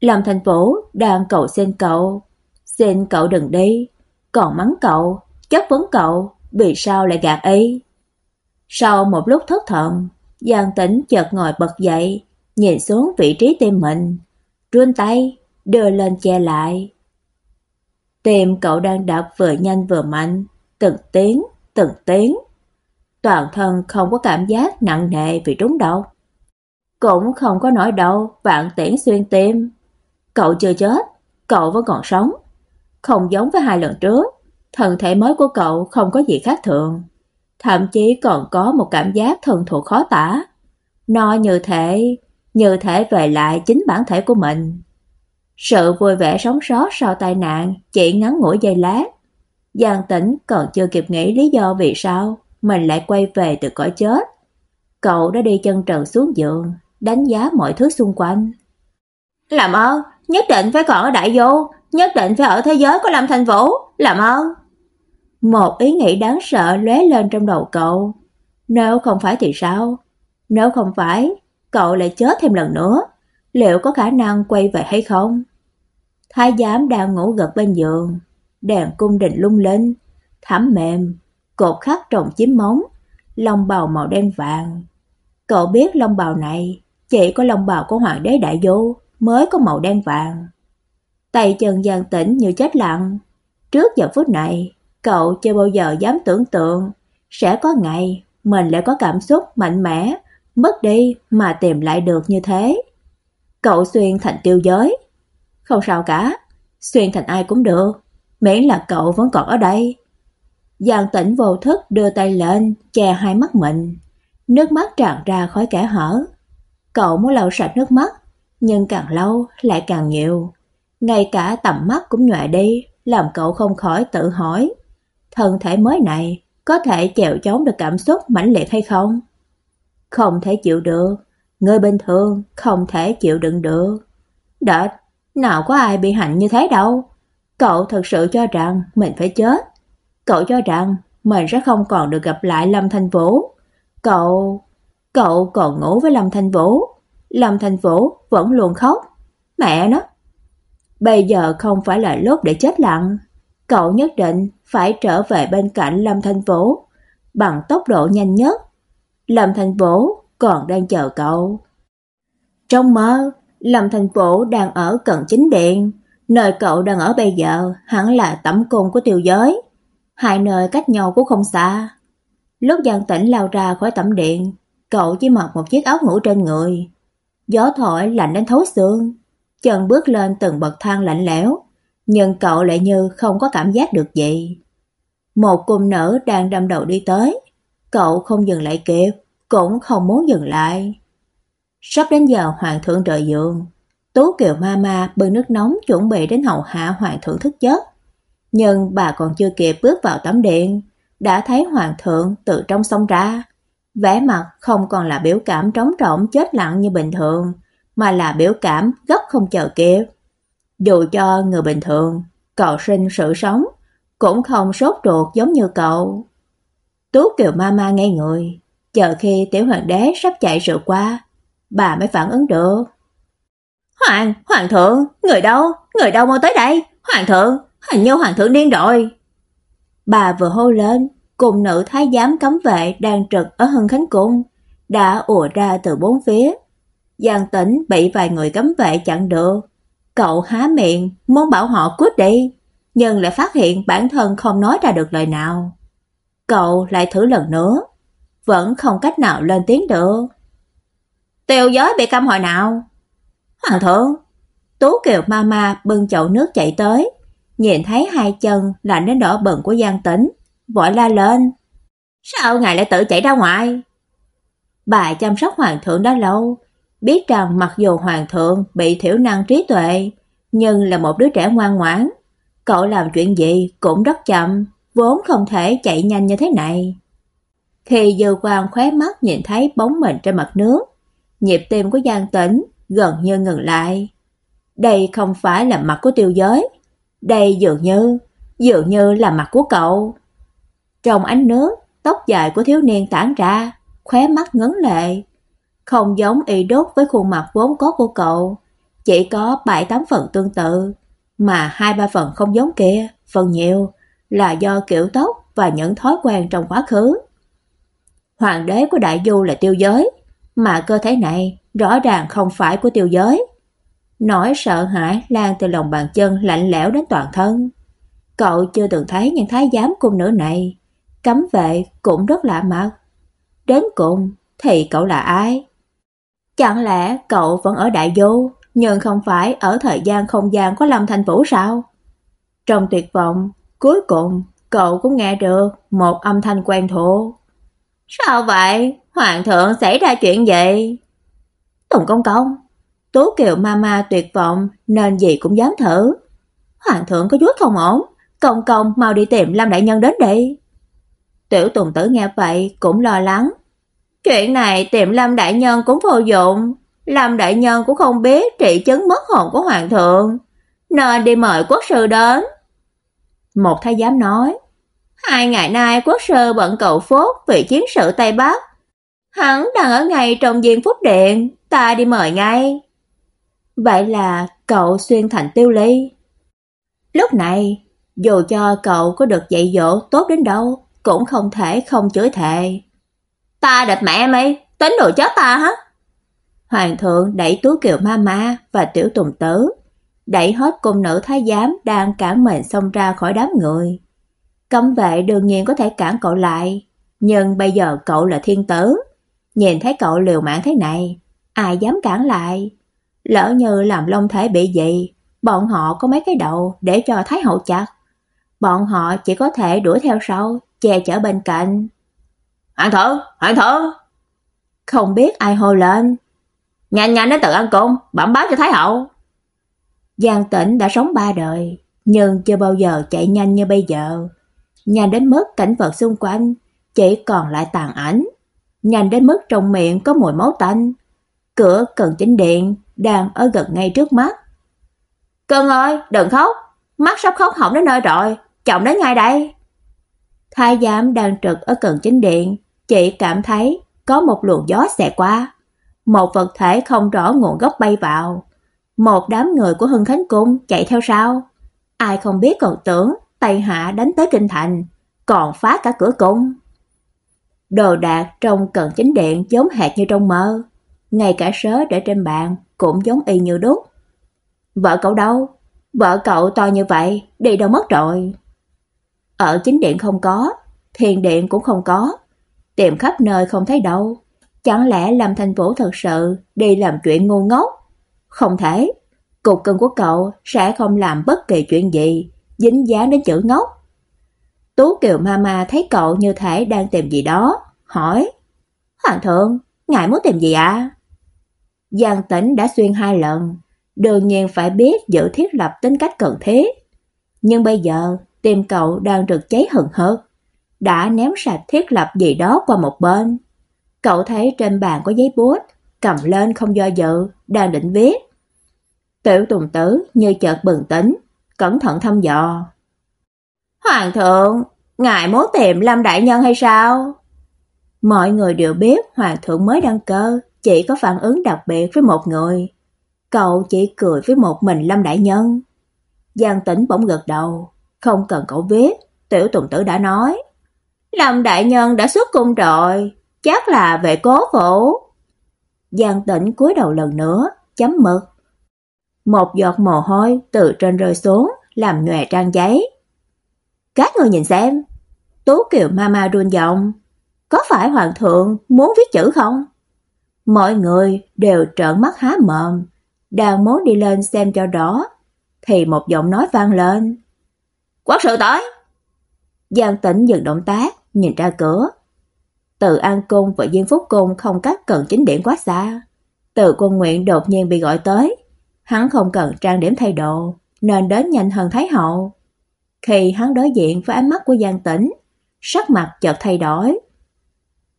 Lâm Thanh Vũ đang cầu xin cậu, xin cậu đừng đi, còn mắng cậu, chất vấn cậu, vì sao lại gạt ấy. Sau một lúc thất thần, Giang Tĩnh chợt ngồi bật dậy, nhìn xuống vị trí tim mình, run tay, đưa lên che lại. Tim cậu đang đập vừa nhanh vừa mạnh, từng tiếng, từng tiếng. Toàn thân không có cảm giác nặng nề vì trúng đầu Cũng không có nỗi đau vạn tiễn xuyên tim. Cậu chưa chết, cậu vẫn còn sống. Không giống với hai lần trước, thân thể mới của cậu không có gì khác thường. Thậm chí còn có một cảm giác thân thuộc khó tả. Nó như thể, như thể về lại chính bản thể của mình. Sự vui vẻ sống sót sau tai nạn chỉ ngắn ngủi giây lát. Giang Tĩnh còn chưa kịp nghĩ lý do vì sao mình lại quay về từ cõi chết. Cậu đã đi chân trần xuống giường, đánh giá mọi thứ xung quanh. Làm ơn, nhất định phải còn ở đại vô, nhất định phải ở thế giới của Lâm Thành Vũ, làm ơn. Một ý nghĩ đáng sợ lóe lên trong đầu cậu. Nếu không phải thì sao? Nếu không phải, cậu lại chết thêm lần nữa, liệu có khả năng quay về hay không? Thái giám đang ngủ gật bên giường, đèn cung đình lung linh, thảm mềm, cột khắc trồng chiếm móng, lông bào màu đen vàng. Cậu biết lông bào này chỉ có lông bào của hoàng đế đại vô mới có màu đen vàng. Tay chân gian tĩnh như chết lặng. Trước giờ phút này, cậu chưa bao giờ dám tưởng tượng sẽ có ngày mình lại có cảm xúc mạnh mẽ, mất đi mà tìm lại được như thế. Cậu xuyên thành tiêu giới. Không sao cả, xuyên thành ai cũng được, miễn là cậu vẫn còn ở đây. Giang Tĩnh vô thức đưa tay lên, che hai mắt mình. Nước mắt tràn ra khỏi kẻ hở. Cậu muốn lau sạch nước mắt, nhưng càng lâu lại càng nhiều. Ngay cả tầm mắt cũng nhòe đi, làm cậu không khỏi tự hỏi. Thân thể mới này có thể chèo chống được cảm xúc mãnh liệt hay không? Không thể chịu được, người bình thường không thể chịu đựng được. Đợt, nào có ai bị hạnh như thế đâu. Cậu thật sự cho rằng mình phải chết. Cậu cho rằng mình sẽ không còn được gặp lại Lâm Thanh Vũ. Cậu... Cậu còn ngủ với Lâm Thanh Vũ. Lâm Thanh Vũ vẫn luôn khóc. Mẹ nó! Bây giờ không phải là lúc để chết lặng. Cậu nhất định phải trở về bên cạnh Lâm Thanh Vũ bằng tốc độ nhanh nhất. Lâm Thanh Vũ còn đang chờ cậu. Trong mơ, Lâm Thanh Vũ đang ở cận chính điện, nơi cậu đang ở bây giờ hẳn là tẩm cung của tiêu giới. Hai nơi cách nhau cũng không xa. Lúc Giang Tĩnh lao ra khỏi tẩm điện, cậu chỉ mặc một chiếc áo ngủ trên người. Gió thổi lạnh đến thấu xương, chân bước lên từng bậc thang lạnh lẽo, nhưng cậu lại như không có cảm giác được gì. Một cung nữ đang đâm đầu đi tới, cậu không dừng lại kịp, cũng không muốn dừng lại. Sắp đến giờ hoàng thượng trời giường, Tú Kiều Mama bưng nước nóng chuẩn bị đến hầu hạ hoàng thượng thức giấc. Nhưng bà còn chưa kịp bước vào tắm điện, đã thấy hoàng thượng từ trong sông ra. Vẻ mặt không còn là biểu cảm trống rỗng chết lặng như bình thường, mà là biểu cảm gấp không chờ kịp. Dù cho người bình thường, cầu sinh sự sống, cũng không sốt ruột giống như cậu. Tú Kiều Mama ngay người, chờ khi tiểu hoàng đế sắp chạy rượu qua, bà mới phản ứng được. Hoàng, hoàng thượng, người đâu, người đâu mau tới đây, hoàng thượng, hình như hoàng thượng điên rồi. Bà vừa hô lên, cùng nữ thái giám cấm vệ đang trực ở Hưng Khánh Cung, đã ùa ra từ bốn phía. Giang Tĩnh bị vài người cấm vệ chặn được. Cậu há miệng muốn bảo họ cút đi, nhưng lại phát hiện bản thân không nói ra được lời nào. Cậu lại thử lần nữa, vẫn không cách nào lên tiếng được. Tiêu giới bị câm hồi nào? Hoàng thượng, Tú Kiều Mama bưng chậu nước chạy tới, nhìn thấy hai chân lạnh đến đỏ bừng của Giang Tĩnh, vội la lên. Sao ngài lại tự chạy ra ngoài? Bà chăm sóc hoàng thượng đã lâu, biết rằng mặc dù hoàng thượng bị thiểu năng trí tuệ, nhưng là một đứa trẻ ngoan ngoãn, cậu làm chuyện gì cũng rất chậm, vốn không thể chạy nhanh như thế này. Khi Dư Quang khóe mắt nhìn thấy bóng mình trên mặt nước, nhịp tim của Giang Tĩnh gần như ngừng lại. Đây không phải là mặt của tiêu giới, đây dường như, dường như là mặt của cậu. Trong ánh nước, tóc dài của thiếu niên tản ra, khóe mắt ngấn lệ. Không giống y đốt với khuôn mặt vốn có của cậu, chỉ có 7-8 phần tương tự, mà hai ba phần không giống kia, phần nhiều là do kiểu tóc và những thói quen trong quá khứ. Hoàng đế của đại du là tiêu giới, mà cơ thể này rõ ràng không phải của tiêu giới. Nỗi sợ hãi lan từ lòng bàn chân lạnh lẽo đến toàn thân. Cậu chưa từng thấy những thái giám cung nữ này, cấm vệ cũng rất lạ mặt. Đến cùng thì cậu là ai? Chẳng lẽ cậu vẫn ở Đại Du, nhưng không phải ở thời gian không gian của Lâm Thành Vũ sao? Trong tuyệt vọng, cuối cùng cậu cũng nghe được một âm thanh quen thuộc. Sao vậy? Hoàng thượng xảy ra chuyện gì? Tùng công công, Tố Kiều Mama tuyệt vọng nên gì cũng dám thử. Hoàng thượng có chút không ổn, công công mau đi tìm Lâm đại nhân đến đi. Tiểu Tùng Tử nghe vậy cũng lo lắng. Chuyện này tìm Lâm đại nhân cũng vô dụng, Lâm đại nhân cũng không biết trị chứng mất hồn của hoàng thượng, nên đi mời quốc sư đến. Một thái giám nói, hai ngày nay quốc sư bận cầu phúc vì chiến sự Tây Bắc. Hắn đang ở ngay trong diện phúc điện, ta đi mời ngay. Vậy là cậu xuyên thành tiêu ly. Lúc này, dù cho cậu có được dạy dỗ tốt đến đâu, cũng không thể không chửi thề. Ta đập mẹ mày, tính đồ chết ta hả? Hoàng thượng đẩy Tú Kiều Ma Ma và Tiểu Tùng Tử, đẩy hết cung nữ thái giám đang cản mình xông ra khỏi đám người. Cấm vệ đương nhiên có thể cản cậu lại, nhưng bây giờ cậu là thiên tử, nhìn thấy cậu liều mạng thế này, ai dám cản lại? Lỡ như làm long thể bị gì, bọn họ có mấy cái đầu để cho Thái hậu chặt. Bọn họ chỉ có thể đuổi theo sau, che chở bên cạnh. Hoàng thượng, hoàng thượng! Không biết ai hô lên. Nhanh nhanh đến tự ăn cơm, bẩm báo cho Thái hậu. Giang Tĩnh đã sống ba đời, nhưng chưa bao giờ chạy nhanh như bây giờ. Nhanh đến mức cảnh vật xung quanh chỉ còn lại tàn ảnh. Nhanh đến mức trong miệng có mùi máu tanh. Cửa cần chính điện đang ở gần ngay trước mắt. Cưng ơi, đừng khóc, mắt sắp khóc hỏng đến nơi rồi, chồng đến ngay đây. Thái giám đang trực ở cần chính điện, chỉ cảm thấy có một luồng gió xẹt qua. Một vật thể không rõ nguồn gốc bay vào. Một đám người của Hưng Khánh Cung chạy theo sau. Ai không biết còn tưởng Tây Hạ đánh tới Kinh Thành, còn phá cả cửa cung. Đồ đạc trong cần chính điện giống hệt như trong mơ. Ngay cả sớ để trên bàn cũng giống y như đúc. Vợ cậu đâu? Vợ cậu to như vậy, đi đâu mất rồi? Ở chính điện không có, thiền điện cũng không có, tìm khắp nơi không thấy đâu. Chẳng lẽ Lâm Thành Vũ thật sự đi làm chuyện ngu ngốc? Không thể, cục cưng của cậu sẽ không làm bất kỳ chuyện gì dính dáng đến chữ ngốc. Tú Kiều Mama thấy cậu như thể đang tìm gì đó, hỏi: "Hoàng thượng, ngài muốn tìm gì ạ?" À? Giang Tĩnh đã xuyên hai lần, đương nhiên phải biết giữ thiết lập tính cách cần thiết. Nhưng bây giờ, tim cậu đang rực cháy hừng hực, đã ném sạch thiết lập gì đó qua một bên. Cậu thấy trên bàn có giấy bút, cầm lên không do dự, đang định viết. Tiểu Tùng Tử như chợt bừng tỉnh, cẩn thận thăm dò. Hoàng thượng, ngài muốn tìm Lâm đại nhân hay sao? Mọi người đều biết hoàng thượng mới đăng cơ, chỉ có phản ứng đặc biệt với một người. Cậu chỉ cười với một mình Lâm Đại Nhân. Giang Tĩnh bỗng gật đầu, không cần cậu viết, Tiểu Tùng Tử đã nói. Lâm Đại Nhân đã xuất cung rồi, chắc là về cố phủ. Giang Tĩnh cúi đầu lần nữa, chấm mực. Một giọt mồ hôi từ trên rơi xuống, làm nhòe trang giấy. Các người nhìn xem. tố Kiều Mama run giọng, có phải hoàng thượng muốn viết chữ không? Mọi người đều trợn mắt há mồm, đang muốn đi lên xem cho rõ, thì một giọng nói vang lên. Quốc sự tới! Giang Tĩnh dừng động tác, nhìn ra cửa. Từ An Cung và Diên Phúc Cung không cách cần chính điện quá xa. Từ quân nguyện đột nhiên bị gọi tới. Hắn không cần trang điểm thay đồ, nên đến nhanh hơn Thái Hậu. Khi hắn đối diện với ánh mắt của Giang Tĩnh, sắc mặt chợt thay đổi.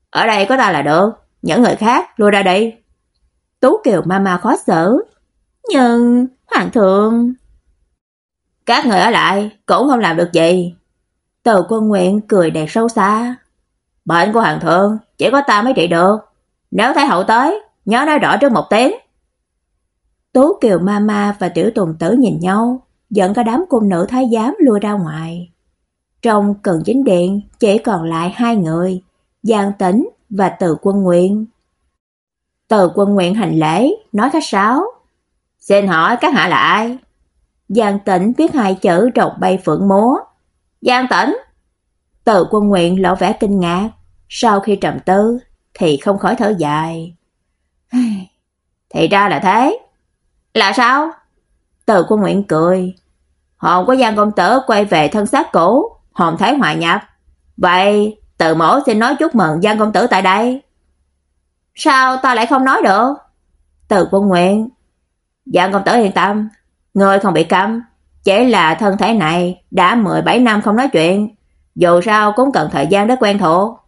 Ở đây có ta là được, những người khác lùi ra đi. Tú Kiều Mama khó xử. Nhưng, Hoàng thượng... Các người ở lại cũng không làm được gì. Từ quân nguyện cười đầy sâu xa. Bệnh của Hoàng thượng chỉ có ta mới trị được. Nếu Thái hậu tới, nhớ nói rõ trước một tiếng. Tú Kiều Mama và Tiểu Tùng Tử nhìn nhau, dẫn cả đám cung nữ thái giám lùa ra ngoài. Trong cần chính điện chỉ còn lại hai người, Giang Tĩnh và Từ Quân Nguyện. Từ Quân Nguyện hành lễ, nói khách sáo. Xin hỏi các hạ là ai? Giang Tĩnh viết hai chữ trọc bay phượng múa. Giang Tĩnh! Từ Quân Nguyện lộ vẻ kinh ngạc, sau khi trầm tư thì không khỏi thở dài. Thì ra là thế. Là sao? Từ Quân Nguyện cười. Hồn của Giang công tử quay về thân xác cũ, hồn thái hòa nhập. Vậy, từ mẫu xin nói chúc mừng Giang công tử tại đây. Sao ta lại không nói được? Từ Quân Nguyện. Giang công tử yên tâm, ngươi không bị cấm chỉ là thân thể này đã 17 năm không nói chuyện, dù sao cũng cần thời gian để quen thuộc.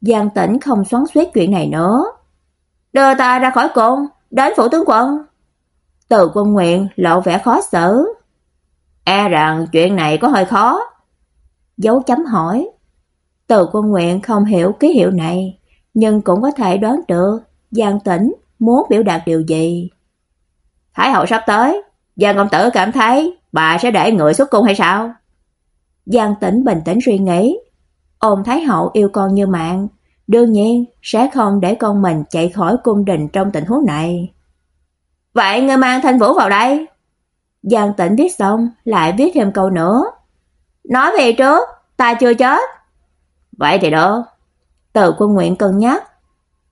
Giang Tĩnh không xoắn xuýt chuyện này nữa. Đưa ta ra khỏi cung, đến phủ tướng quân. Từ quân nguyện lộ vẻ khó xử. E rằng chuyện này có hơi khó. Dấu chấm hỏi. Từ quân nguyện không hiểu ký hiệu này, nhưng cũng có thể đoán được Giang Tĩnh muốn biểu đạt điều gì. Thái hậu sắp tới, Giang công tử cảm thấy bà sẽ để người xuất cung hay sao? Giang Tĩnh bình tĩnh suy nghĩ, Ông Thái hậu yêu con như mạng, đương nhiên sẽ không để con mình chạy khỏi cung đình trong tình huống này. Vậy ngươi mang Thanh Vũ vào đây. Giang Tĩnh viết xong, lại viết thêm câu nữa. Nói về trước, ta chưa chết. Vậy thì đó. Từ quân nguyện cân nhắc.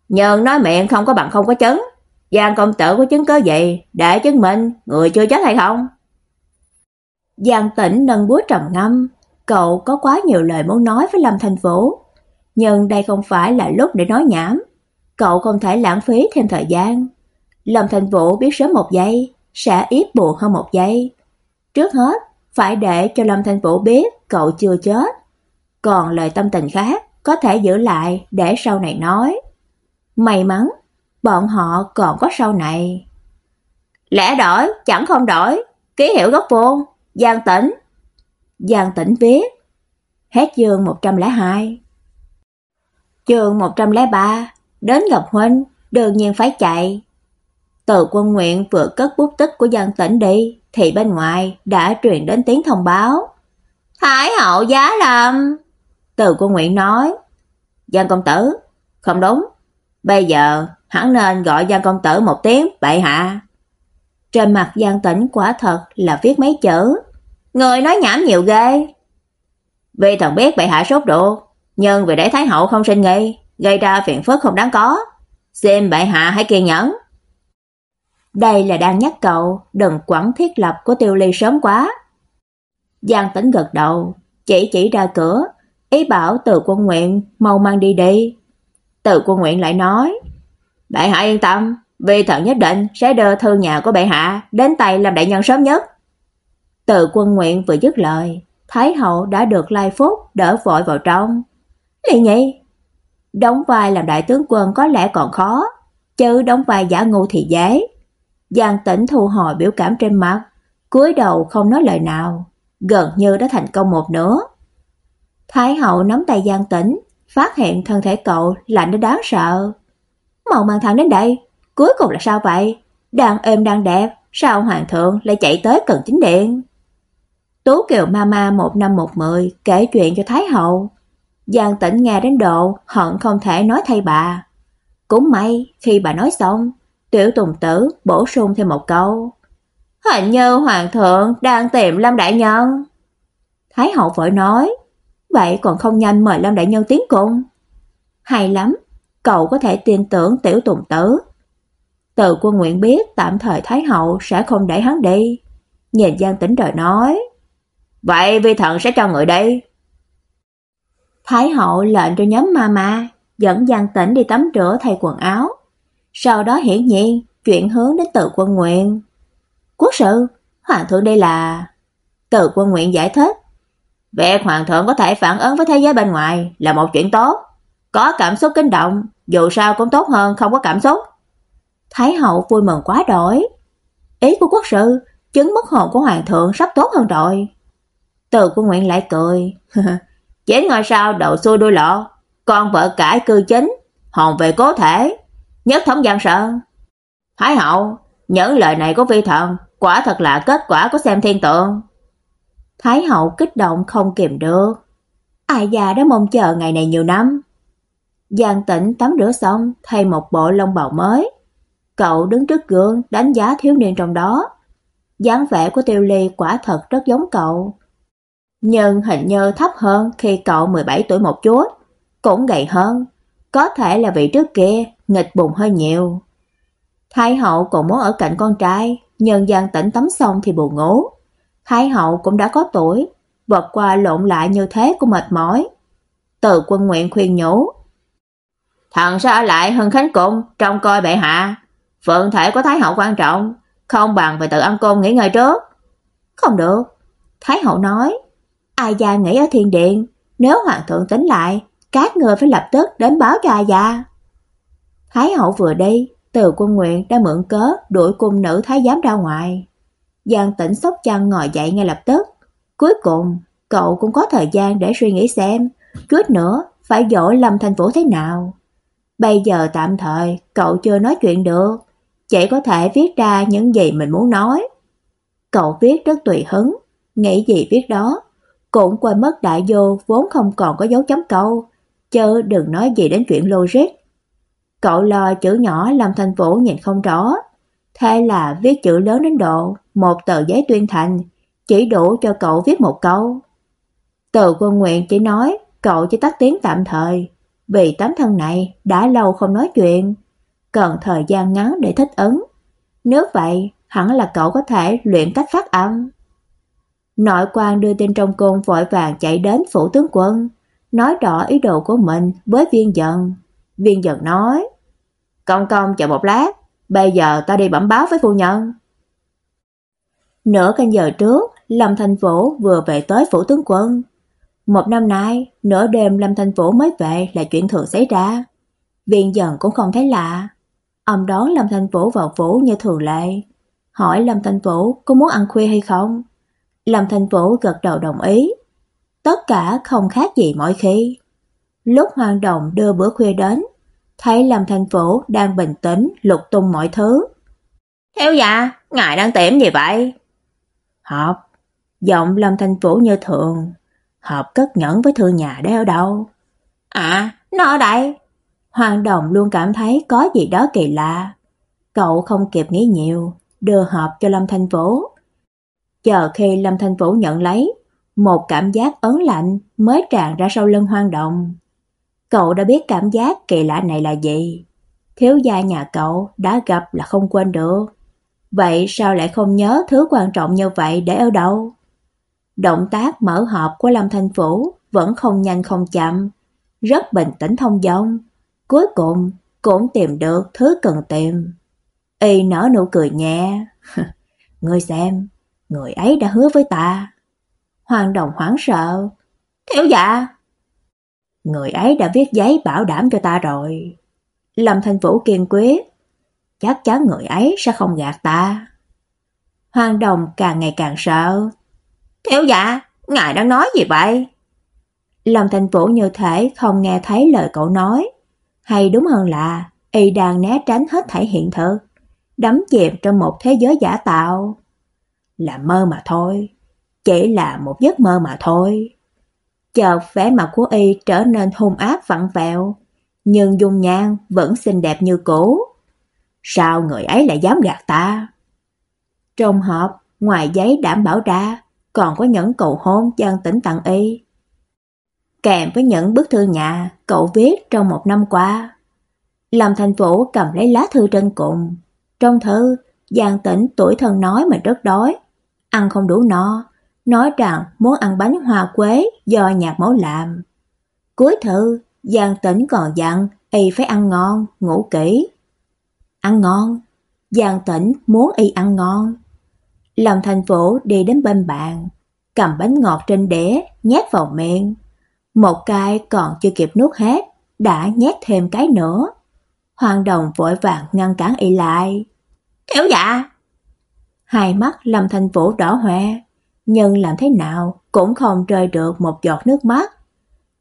Nhưng nói miệng không có bằng không có chứng. Giang công tử có chứng cứ gì để chứng minh người chưa chết hay không? Giang Tĩnh nâng búa trầm ngâm, cậu có quá nhiều lời muốn nói với Lâm Thành Vũ, nhưng đây không phải là lúc để nói nhảm, cậu không thể lãng phí thêm thời gian. Lâm Thành Vũ biết sớm một giây, sẽ ít buồn hơn một giây. Trước hết, phải để cho Lâm Thanh Vũ biết cậu chưa chết. Còn lời tâm tình khác có thể giữ lại để sau này nói. May mắn, bọn họ còn có sau này. Lẽ đổi, chẳng không đổi, ký hiệu gốc vuông, Giang Tĩnh. Giang Tĩnh viết. Hết chương 102. Chương 103, đến gặp huynh, đương nhiên phải chạy. Từ quân nguyện vừa cất bút tích của Giang Tĩnh đi, thì bên ngoài đã truyền đến tiếng thông báo. Thái hậu giá lâm. Từ quân nguyện nói. Giang công tử, không đúng. Bây giờ hẳn nên gọi Giang công tử một tiếng bệ hạ. Trên mặt Giang Tĩnh quả thật là viết mấy chữ. Người nói nhảm nhiều ghê. Vì thần biết bệ hạ sốt ruột, nhưng vì để Thái hậu không sinh nghi, gây ra phiền phức không đáng có. Xin bệ hạ hãy kiên nhẫn. Đây là đang nhắc cậu đừng quản thiết lập của tiêu ly sớm quá. Giang Tĩnh gật đầu, chỉ chỉ ra cửa, ý bảo từ quân nguyện mau mang đi đi. Từ quân nguyện lại nói, Bệ hạ yên tâm, vi thần nhất định sẽ đưa thư nhà của bệ hạ đến tay làm đại nhân sớm nhất. Từ quân nguyện vừa dứt lời, Thái hậu đã được lai phúc đỡ vội vào trong. Lị nhị, đóng vai làm đại tướng quân có lẽ còn khó, chứ đóng vai giả ngu thì dễ. Giang Tĩnh thu hồi biểu cảm trên mặt, cúi đầu không nói lời nào, gần như đã thành công một nửa. Thái hậu nắm tay Giang Tĩnh, phát hiện thân thể cậu lạnh đến đáng sợ. Mau mang thằng đến đây, cuối cùng là sao vậy? Đang êm đang đẹp, sao hoàng thượng lại chạy tới cần chính điện? Tú Kiều Mama một năm một mười kể chuyện cho Thái hậu. Giang Tĩnh nghe đến độ hận không thể nói thay bà. Cũng may khi bà nói xong, Tiểu Tùng Tử bổ sung thêm một câu. Hình như hoàng thượng đang tìm Lâm đại nhân. Thái hậu vội nói, vậy còn không nhanh mời Lâm đại nhân tiến cùng. Hay lắm, cậu có thể tin tưởng tiểu tùng tử. Từ quân nguyện biết tạm thời Thái hậu sẽ không để hắn đi. Nhìn Giang Tĩnh rồi nói, vậy vi thần sẽ cho người đi. Thái hậu lệnh cho nhóm ma ma dẫn Giang Tĩnh đi tắm rửa thay quần áo. Sau đó hiển nhiên chuyển hướng đến Từ Quân Nguyện. "Quốc sự, hoàng thượng đây là..." Từ Quân Nguyện giải thích. "Việc hoàng thượng có thể phản ứng với thế giới bên ngoài là một chuyện tốt, có cảm xúc kinh động, dù sao cũng tốt hơn không có cảm xúc." Thái hậu vui mừng quá đổi. Ý của quốc sự, chứng mất hồn của hoàng thượng sắp tốt hơn rồi. Từ Quân Nguyện lại cười. [laughs] Chính ngôi sao đầu xuôi đuôi lọ, con vợ cải cư chính, hồn về cố thể, nhất thống giang sơn. Thái hậu, những lời này của phi thần quả thật là kết quả của xem thiên tượng. Thái hậu kích động không kìm được. Ai già đã mong chờ ngày này nhiều năm. Giang Tĩnh tắm rửa xong, thay một bộ lông bào mới. Cậu đứng trước gương đánh giá thiếu niên trong đó. dáng vẻ của Tiêu Ly quả thật rất giống cậu. Nhưng hình như thấp hơn khi cậu 17 tuổi một chút, cũng gầy hơn, có thể là vị trước kia nghịch bụng hơi nhiều. Thái hậu còn muốn ở cạnh con trai, nhân gian tỉnh tắm xong thì buồn ngủ. Thái hậu cũng đã có tuổi, vượt qua lộn lại như thế cũng mệt mỏi. Từ Quân Nguyện khuyên nhủ, "Thần sẽ ở lại hơn Khánh cung trông coi bệ hạ, phượng thể của thái hậu quan trọng, không bằng phải tự ăn cơm nghỉ ngơi trước." "Không được." Thái hậu nói, "Ai gia nghỉ ở thiên điện, nếu hoàng thượng tính lại, các người phải lập tức đến báo cho ai. Thái hậu vừa đi, từ quân nguyện đã mượn cớ đuổi cung nữ thái giám ra ngoài. Giang tĩnh sốc chăn ngồi dậy ngay lập tức. Cuối cùng, cậu cũng có thời gian để suy nghĩ xem, chút nữa phải dỗ Lâm Thành Vũ thế nào. Bây giờ tạm thời cậu chưa nói chuyện được, chỉ có thể viết ra những gì mình muốn nói. Cậu viết rất tùy hứng, nghĩ gì viết đó, cũng quên mất đại vô vốn không còn có dấu chấm câu, chớ đừng nói gì đến chuyện logic. Cậu lo chữ nhỏ làm thành vũ nhìn không rõ. Thế là viết chữ lớn đến độ một tờ giấy tuyên thành, chỉ đủ cho cậu viết một câu. Từ quân nguyện chỉ nói cậu chỉ tắt tiếng tạm thời, vì tấm thân này đã lâu không nói chuyện, cần thời gian ngắn để thích ứng. Nếu vậy, hẳn là cậu có thể luyện cách phát âm. Nội quan đưa tin trong cung vội vàng chạy đến phủ tướng quân, nói rõ ý đồ của mình với viên dần. Viên dần nói, Công công chờ một lát, bây giờ ta đi bẩm báo với phu nhân. Nửa canh giờ trước, Lâm Thành Vũ vừa về tới phủ tướng quân. Một năm nay, nửa đêm Lâm Thành Vũ mới về là chuyện thường xảy ra. Viên dần cũng không thấy lạ. Ông đón Lâm Thành Vũ vào phủ như thường lệ. Hỏi Lâm Thành Vũ có muốn ăn khuya hay không? Lâm Thành Vũ gật đầu đồng ý. Tất cả không khác gì mọi khi. Lúc Hoàng Đồng đưa bữa khuya đến, thấy Lâm Thành Vũ đang bình tĩnh lục tung mọi thứ. "Thiếu gia, ngài đang tìm gì vậy?" "Hộp." Giọng Lâm Thành Vũ như thường. "Hộp cất nhẫn với thư nhà đấy ở đâu?" "À, nó ở đây." Hoàng Đồng luôn cảm thấy có gì đó kỳ lạ. Cậu không kịp nghĩ nhiều, đưa hộp cho Lâm Thanh Vũ. Chờ khi Lâm Thanh Vũ nhận lấy, một cảm giác ớn lạnh mới tràn ra sau lưng hoang động Cậu đã biết cảm giác kỳ lạ này là gì. Thiếu gia nhà cậu đã gặp là không quên được. Vậy sao lại không nhớ thứ quan trọng như vậy để ở đâu? Động tác mở hộp của Lâm Thanh Phủ vẫn không nhanh không chậm, rất bình tĩnh thông dong. Cuối cùng cũng tìm được thứ cần tìm. Y nở nụ cười nhẹ. [laughs] Ngươi xem, người ấy đã hứa với ta. Hoàng đồng hoảng sợ. Thiếu dạ, Người ấy đã viết giấy bảo đảm cho ta rồi. Lâm Thanh Vũ kiên quyết. Chắc chắn người ấy sẽ không gạt ta. Hoàng Đồng càng ngày càng sợ. Thiếu dạ, ngài đang nói gì vậy? Lâm Thanh Vũ như thể không nghe thấy lời cậu nói. Hay đúng hơn là y đang né tránh hết thảy hiện thực, đắm chìm trong một thế giới giả tạo. Là mơ mà thôi, chỉ là một giấc mơ mà thôi. Chợt vẻ mặt của y trở nên hung ác vặn vẹo, nhưng dung nhan vẫn xinh đẹp như cũ. Sao người ấy lại dám gạt ta? Trong hộp, ngoài giấy đảm bảo ra, còn có những cầu hôn Giang Tĩnh tặng y. Kèm với những bức thư nhà cậu viết trong một năm qua. Lâm Thành Vũ cầm lấy lá thư trên cùng. Trong thư, Giang Tĩnh tuổi thân nói mình rất đói, ăn không đủ no, nói rằng muốn ăn bánh hoa quế do nhạc mẫu làm. Cuối thư, Giang Tĩnh còn dặn y phải ăn ngon, ngủ kỹ. Ăn ngon, Giang Tĩnh muốn y ăn ngon. Lâm Thành Vũ đi đến bên bàn, cầm bánh ngọt trên đĩa nhét vào miệng. Một cái còn chưa kịp nuốt hết, đã nhét thêm cái nữa. Hoàng Đồng vội vàng ngăn cản y lại. "Kéo dạ!" Hai mắt Lâm Thành Vũ đỏ hoe, nhưng làm thế nào cũng không rơi được một giọt nước mắt.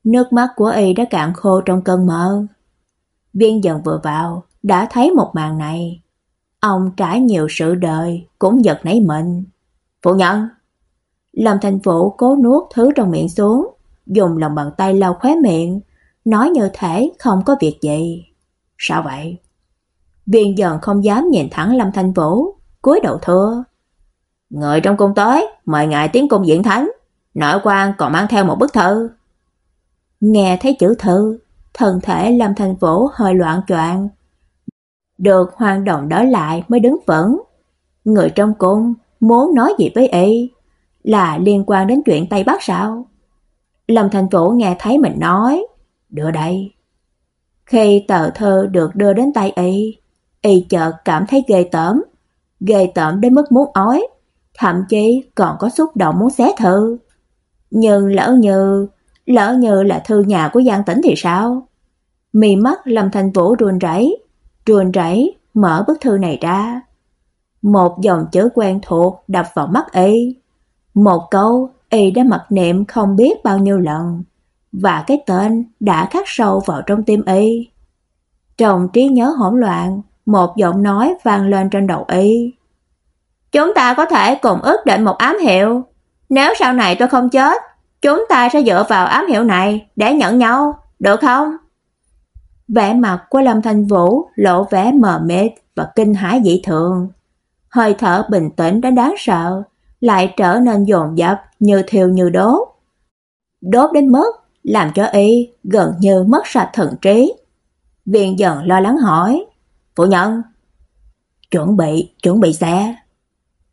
Nước mắt của y đã cạn khô trong cơn mơ. Viên dần vừa vào, đã thấy một màn này. Ông trải nhiều sự đời, cũng giật nảy mình. Phụ nhân! Lâm Thành Vũ cố nuốt thứ trong miệng xuống, dùng lòng bàn tay lau khóe miệng, nói như thể không có việc gì. Sao vậy? Viên dần không dám nhìn thẳng Lâm Thanh Vũ, cúi đầu thưa. Người trong cung tới, mời ngài tiến cung diện thánh. Nội quan còn mang theo một bức thư. Nghe thấy chữ thư, thân thể Lâm thành Vũ hơi loạn choạng. Được hoàng đồng đỡ lại mới đứng vững. Người trong cung muốn nói gì với y? Là liên quan đến chuyện Tây Bắc sao? Lâm thành Vũ nghe thấy mình nói, đưa đây. Khi tờ thơ được đưa đến tay y, y chợt cảm thấy ghê tởm, ghê tởm đến mức muốn ói, thậm chí còn có xúc động muốn xé thư. Nhưng lỡ như, lỡ như là thư nhà của Giang Tĩnh thì sao? Mì mắt Lâm thành Vũ run rẩy, run rẩy mở bức thư này ra. Một dòng chữ quen thuộc đập vào mắt y. Một câu y đã mặc niệm không biết bao nhiêu lần, và cái tên đã khắc sâu vào trong tim y. Trong trí nhớ hỗn loạn, một giọng nói vang lên trên đầu y. Chúng ta có thể cùng ước định một ám hiệu. Nếu sau này tôi không chết, chúng ta sẽ dựa vào ám hiệu này để nhận nhau, được không? Vẻ mặt của Lâm Thanh Vũ lộ vẻ mờ mịt và kinh hãi dị thường. Hơi thở bình tĩnh đến đáng sợ, lại trở nên dồn dập như thiêu như đốt. Đốt đến mức làm cho y gần như mất sạch thần trí. Viên dần lo lắng hỏi, "Phụ nhân, chuẩn bị, chuẩn bị xe."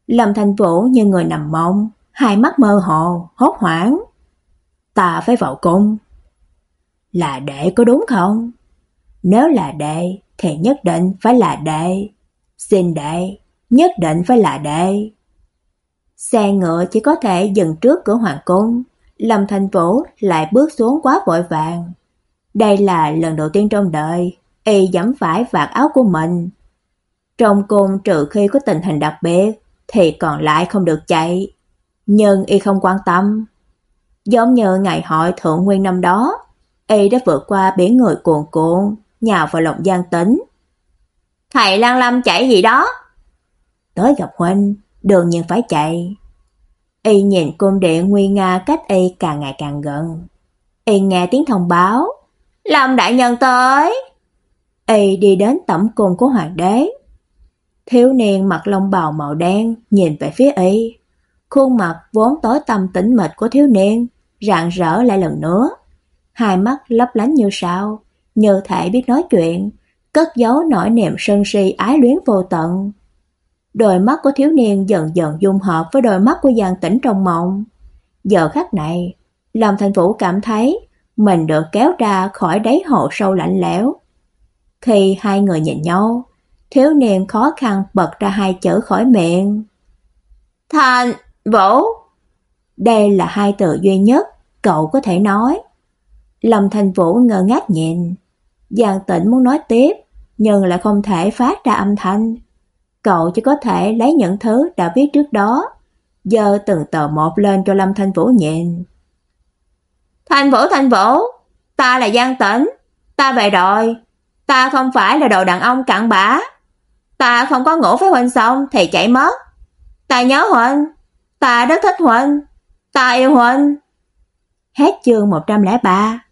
Lâm Thành Vũ như người nằm mộng, hai mắt mơ hồ, hốt hoảng. "Ta phải vào cung." "Là đệ có đúng không?" "Nếu là đệ thì nhất định phải là đệ." "Xin đệ, nhất định phải là đệ." Xe ngựa chỉ có thể dừng trước cửa hoàng cung, Lâm Thành Vũ lại bước xuống quá vội vàng. Đây là lần đầu tiên trong đời y dẫm phải vạt áo của mình. Trong cung trừ khi có tình hình đặc biệt thì còn lại không được chạy, nhưng y không quan tâm. Giống như ngày hội thượng nguyên năm đó, y đã vượt qua biển người cuồn cuộn, nhào vào lòng Giang Tĩnh. "Thầy Lan Lâm chạy gì đó?" Tới gặp huynh, đương nhiên phải chạy. Y nhìn cung điện nguy nga cách y càng ngày càng gần. Y nghe tiếng thông báo, Lâm đại nhân tới. Y đi đến tẩm cung của hoàng đế. Thiếu niên mặc lông bào màu đen nhìn về phía Y. Khuôn mặt vốn tối tăm tĩnh mịch của thiếu niên rạng rỡ lại lần nữa. Hai mắt lấp lánh như sao, như thể biết nói chuyện, cất giấu nỗi niềm sân si ái luyến vô tận. Đôi mắt của thiếu niên dần dần dung hợp với đôi mắt của Giang Tĩnh trong mộng. Giờ khắc này, Lâm Thành Vũ cảm thấy mình được kéo ra khỏi đáy hồ sâu lạnh lẽo. Khi hai người nhìn nhau, thiếu niên khó khăn bật ra hai chữ khỏi miệng. Thành Vũ! Đây là hai từ duy nhất cậu có thể nói. Lâm Thành Vũ ngơ ngác nhìn. Giang Tĩnh muốn nói tiếp, nhưng lại không thể phát ra âm thanh. Cậu chỉ có thể lấy những thứ đã viết trước đó, giơ từng tờ một lên cho Lâm Thanh Vũ nhìn. Thanh Vũ, Thanh Vũ, ta là Giang Tĩnh, ta về rồi, ta không phải là đồ đàn ông cặn bã. Ta không có ngủ với huynh xong thì chạy mất. Ta nhớ huynh, ta rất thích huynh, ta yêu huynh. Hết chương 103